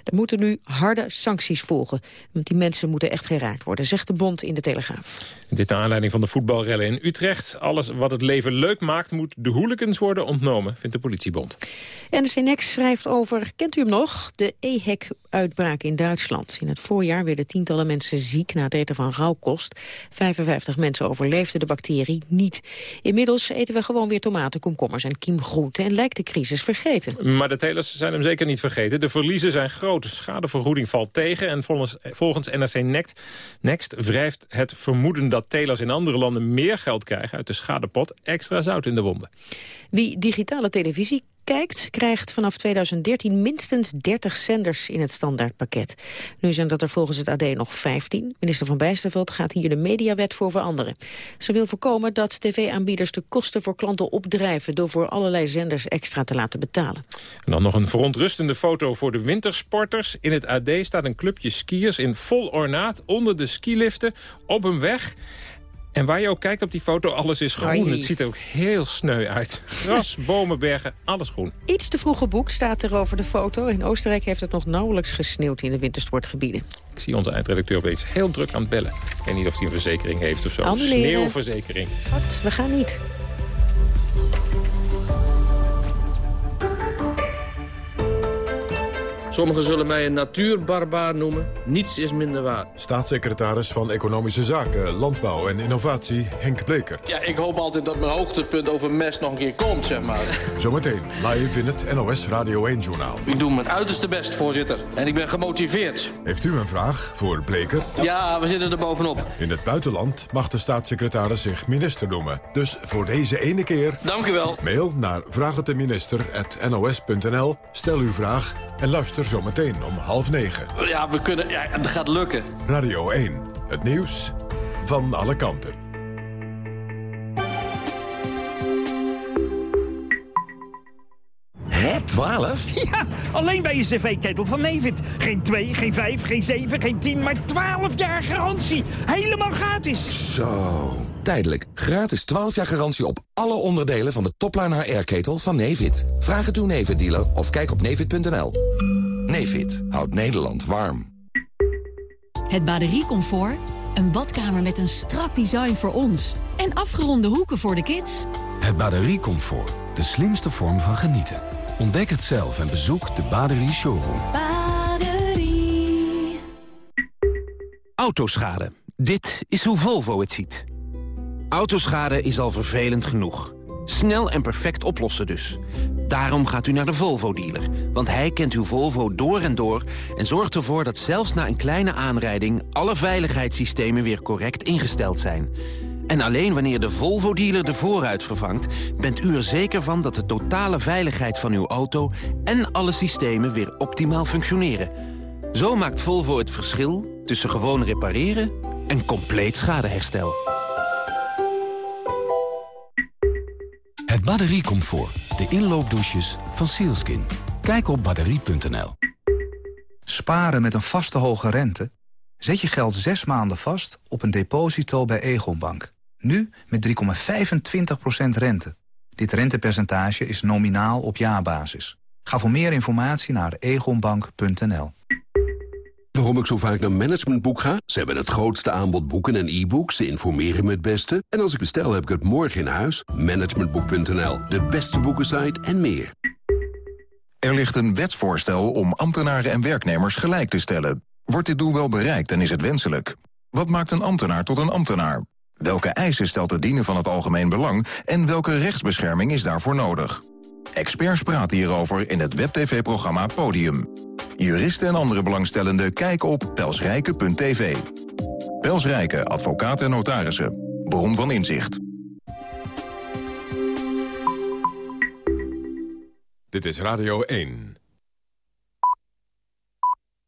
Er moeten nu harde sancties volgen, want die mensen moeten echt geraakt worden, zegt de bond in de Telegraaf. Dit naar aanleiding van de voetbalrellen in Utrecht. Alles wat het leven leuk maakt moet de hooligans worden ontnomen, vindt de politiebond. NRC Next schrijft over, kent u hem nog, de EHEC-uitbraak in Duitsland. In het voorjaar werden tientallen mensen ziek na het eten van rauwkost. 55 mensen overleefden de bacterie niet. Inmiddels eten we gewoon weer tomaten, komkommers en kiemgroenten en lijkt de crisis vergeten. Maar de telers zijn hem zeker niet vergeten. De verliezen zijn groot. Schadevergoeding valt tegen. En volgens, volgens NRC Next, Next wrijft het vermoeden dat telers in andere landen meer geld krijgen uit de schadepot extra zout in de wonden. Wie digitale televisie kijkt, krijgt vanaf 2013 minstens 30 zenders in het standaardpakket. Nu zijn dat er volgens het AD nog 15. Minister van Bijsterveld gaat hier de mediawet voor veranderen. Ze wil voorkomen dat tv-aanbieders de kosten voor klanten opdrijven... door voor allerlei zenders extra te laten betalen. En dan nog een verontrustende foto voor de wintersporters. In het AD staat een clubje skiers in vol ornaat onder de skiliften op een weg... En waar je ook kijkt op die foto, alles is groen. Het ziet er ook heel sneu uit. Gras, bomen, bergen, alles groen. Iets te vroege boek staat er over de foto. In Oostenrijk heeft het nog nauwelijks gesneeuwd in de wintersportgebieden. Ik zie onze eindredacteur opeens heel druk aan het bellen. Ik weet niet of hij een verzekering heeft of zo. Sneeuwverzekering. Wat? We gaan niet. Sommigen zullen mij een natuurbarbaar noemen. Niets is minder waar. Staatssecretaris van Economische Zaken, Landbouw en Innovatie, Henk Bleker. Ja, ik hoop altijd dat mijn hoogtepunt over mest nog een keer komt, zeg maar. Zometeen live in het NOS Radio 1-journaal. Ik doe mijn uiterste best, voorzitter. En ik ben gemotiveerd. Heeft u een vraag voor Bleker? Ja, we zitten er bovenop. In het buitenland mag de staatssecretaris zich minister noemen. Dus voor deze ene keer... Dank u wel. Mail naar vraagteminister.nos.nl. Stel uw vraag en luister zometeen om half negen. Ja, we kunnen... Ja, het gaat lukken. Radio 1. Het nieuws van alle kanten. Hè, 12? Ja, alleen bij je cv-ketel van Nevid. Geen 2, geen 5, geen 7, geen 10, maar 12 jaar garantie. Helemaal gratis. Zo, tijdelijk. Gratis 12 jaar garantie op alle onderdelen van de topline HR-ketel van Nevid. Vraag het uw Nevid-dealer of kijk op nevid.nl. Nefit houdt Nederland warm. Het batteriecomfort, een badkamer met een strak design voor ons... en afgeronde hoeken voor de kids. Het batteriecomfort, de slimste vorm van genieten. Ontdek het zelf en bezoek de Baderie Showroom. Baderie. Autoschade. Dit is hoe Volvo het ziet. Autoschade is al vervelend genoeg. Snel en perfect oplossen dus. Daarom gaat u naar de Volvo-dealer. Want hij kent uw Volvo door en door... en zorgt ervoor dat zelfs na een kleine aanrijding... alle veiligheidssystemen weer correct ingesteld zijn. En alleen wanneer de Volvo-dealer de voorruit vervangt... bent u er zeker van dat de totale veiligheid van uw auto... en alle systemen weer optimaal functioneren. Zo maakt Volvo het verschil tussen gewoon repareren... en compleet schadeherstel. Het batteriecomfort. De inloopdouches van Sealskin. Kijk op batterie.nl. Sparen met een vaste hoge rente? Zet je geld zes maanden vast op een deposito bij Egonbank. Nu met 3,25% rente. Dit rentepercentage is nominaal op jaarbasis. Ga voor meer informatie naar egonbank.nl. Waarom ik zo vaak naar Managementboek ga? Ze hebben het grootste aanbod boeken en e-books. Ze informeren me het beste. En als ik bestel, heb ik het morgen in huis. Managementboek.nl, de beste boekensite en meer. Er ligt een wetsvoorstel om ambtenaren en werknemers gelijk te stellen. Wordt dit doel wel bereikt en is het wenselijk? Wat maakt een ambtenaar tot een ambtenaar? Welke eisen stelt het dienen van het algemeen belang... en welke rechtsbescherming is daarvoor nodig? Experts praten hierover in het WebTV-programma Podium. Juristen en andere belangstellenden kijken op pelsrijke.tv. Pelsrijke, advocaten en notarissen. Bron van inzicht. Dit is Radio 1.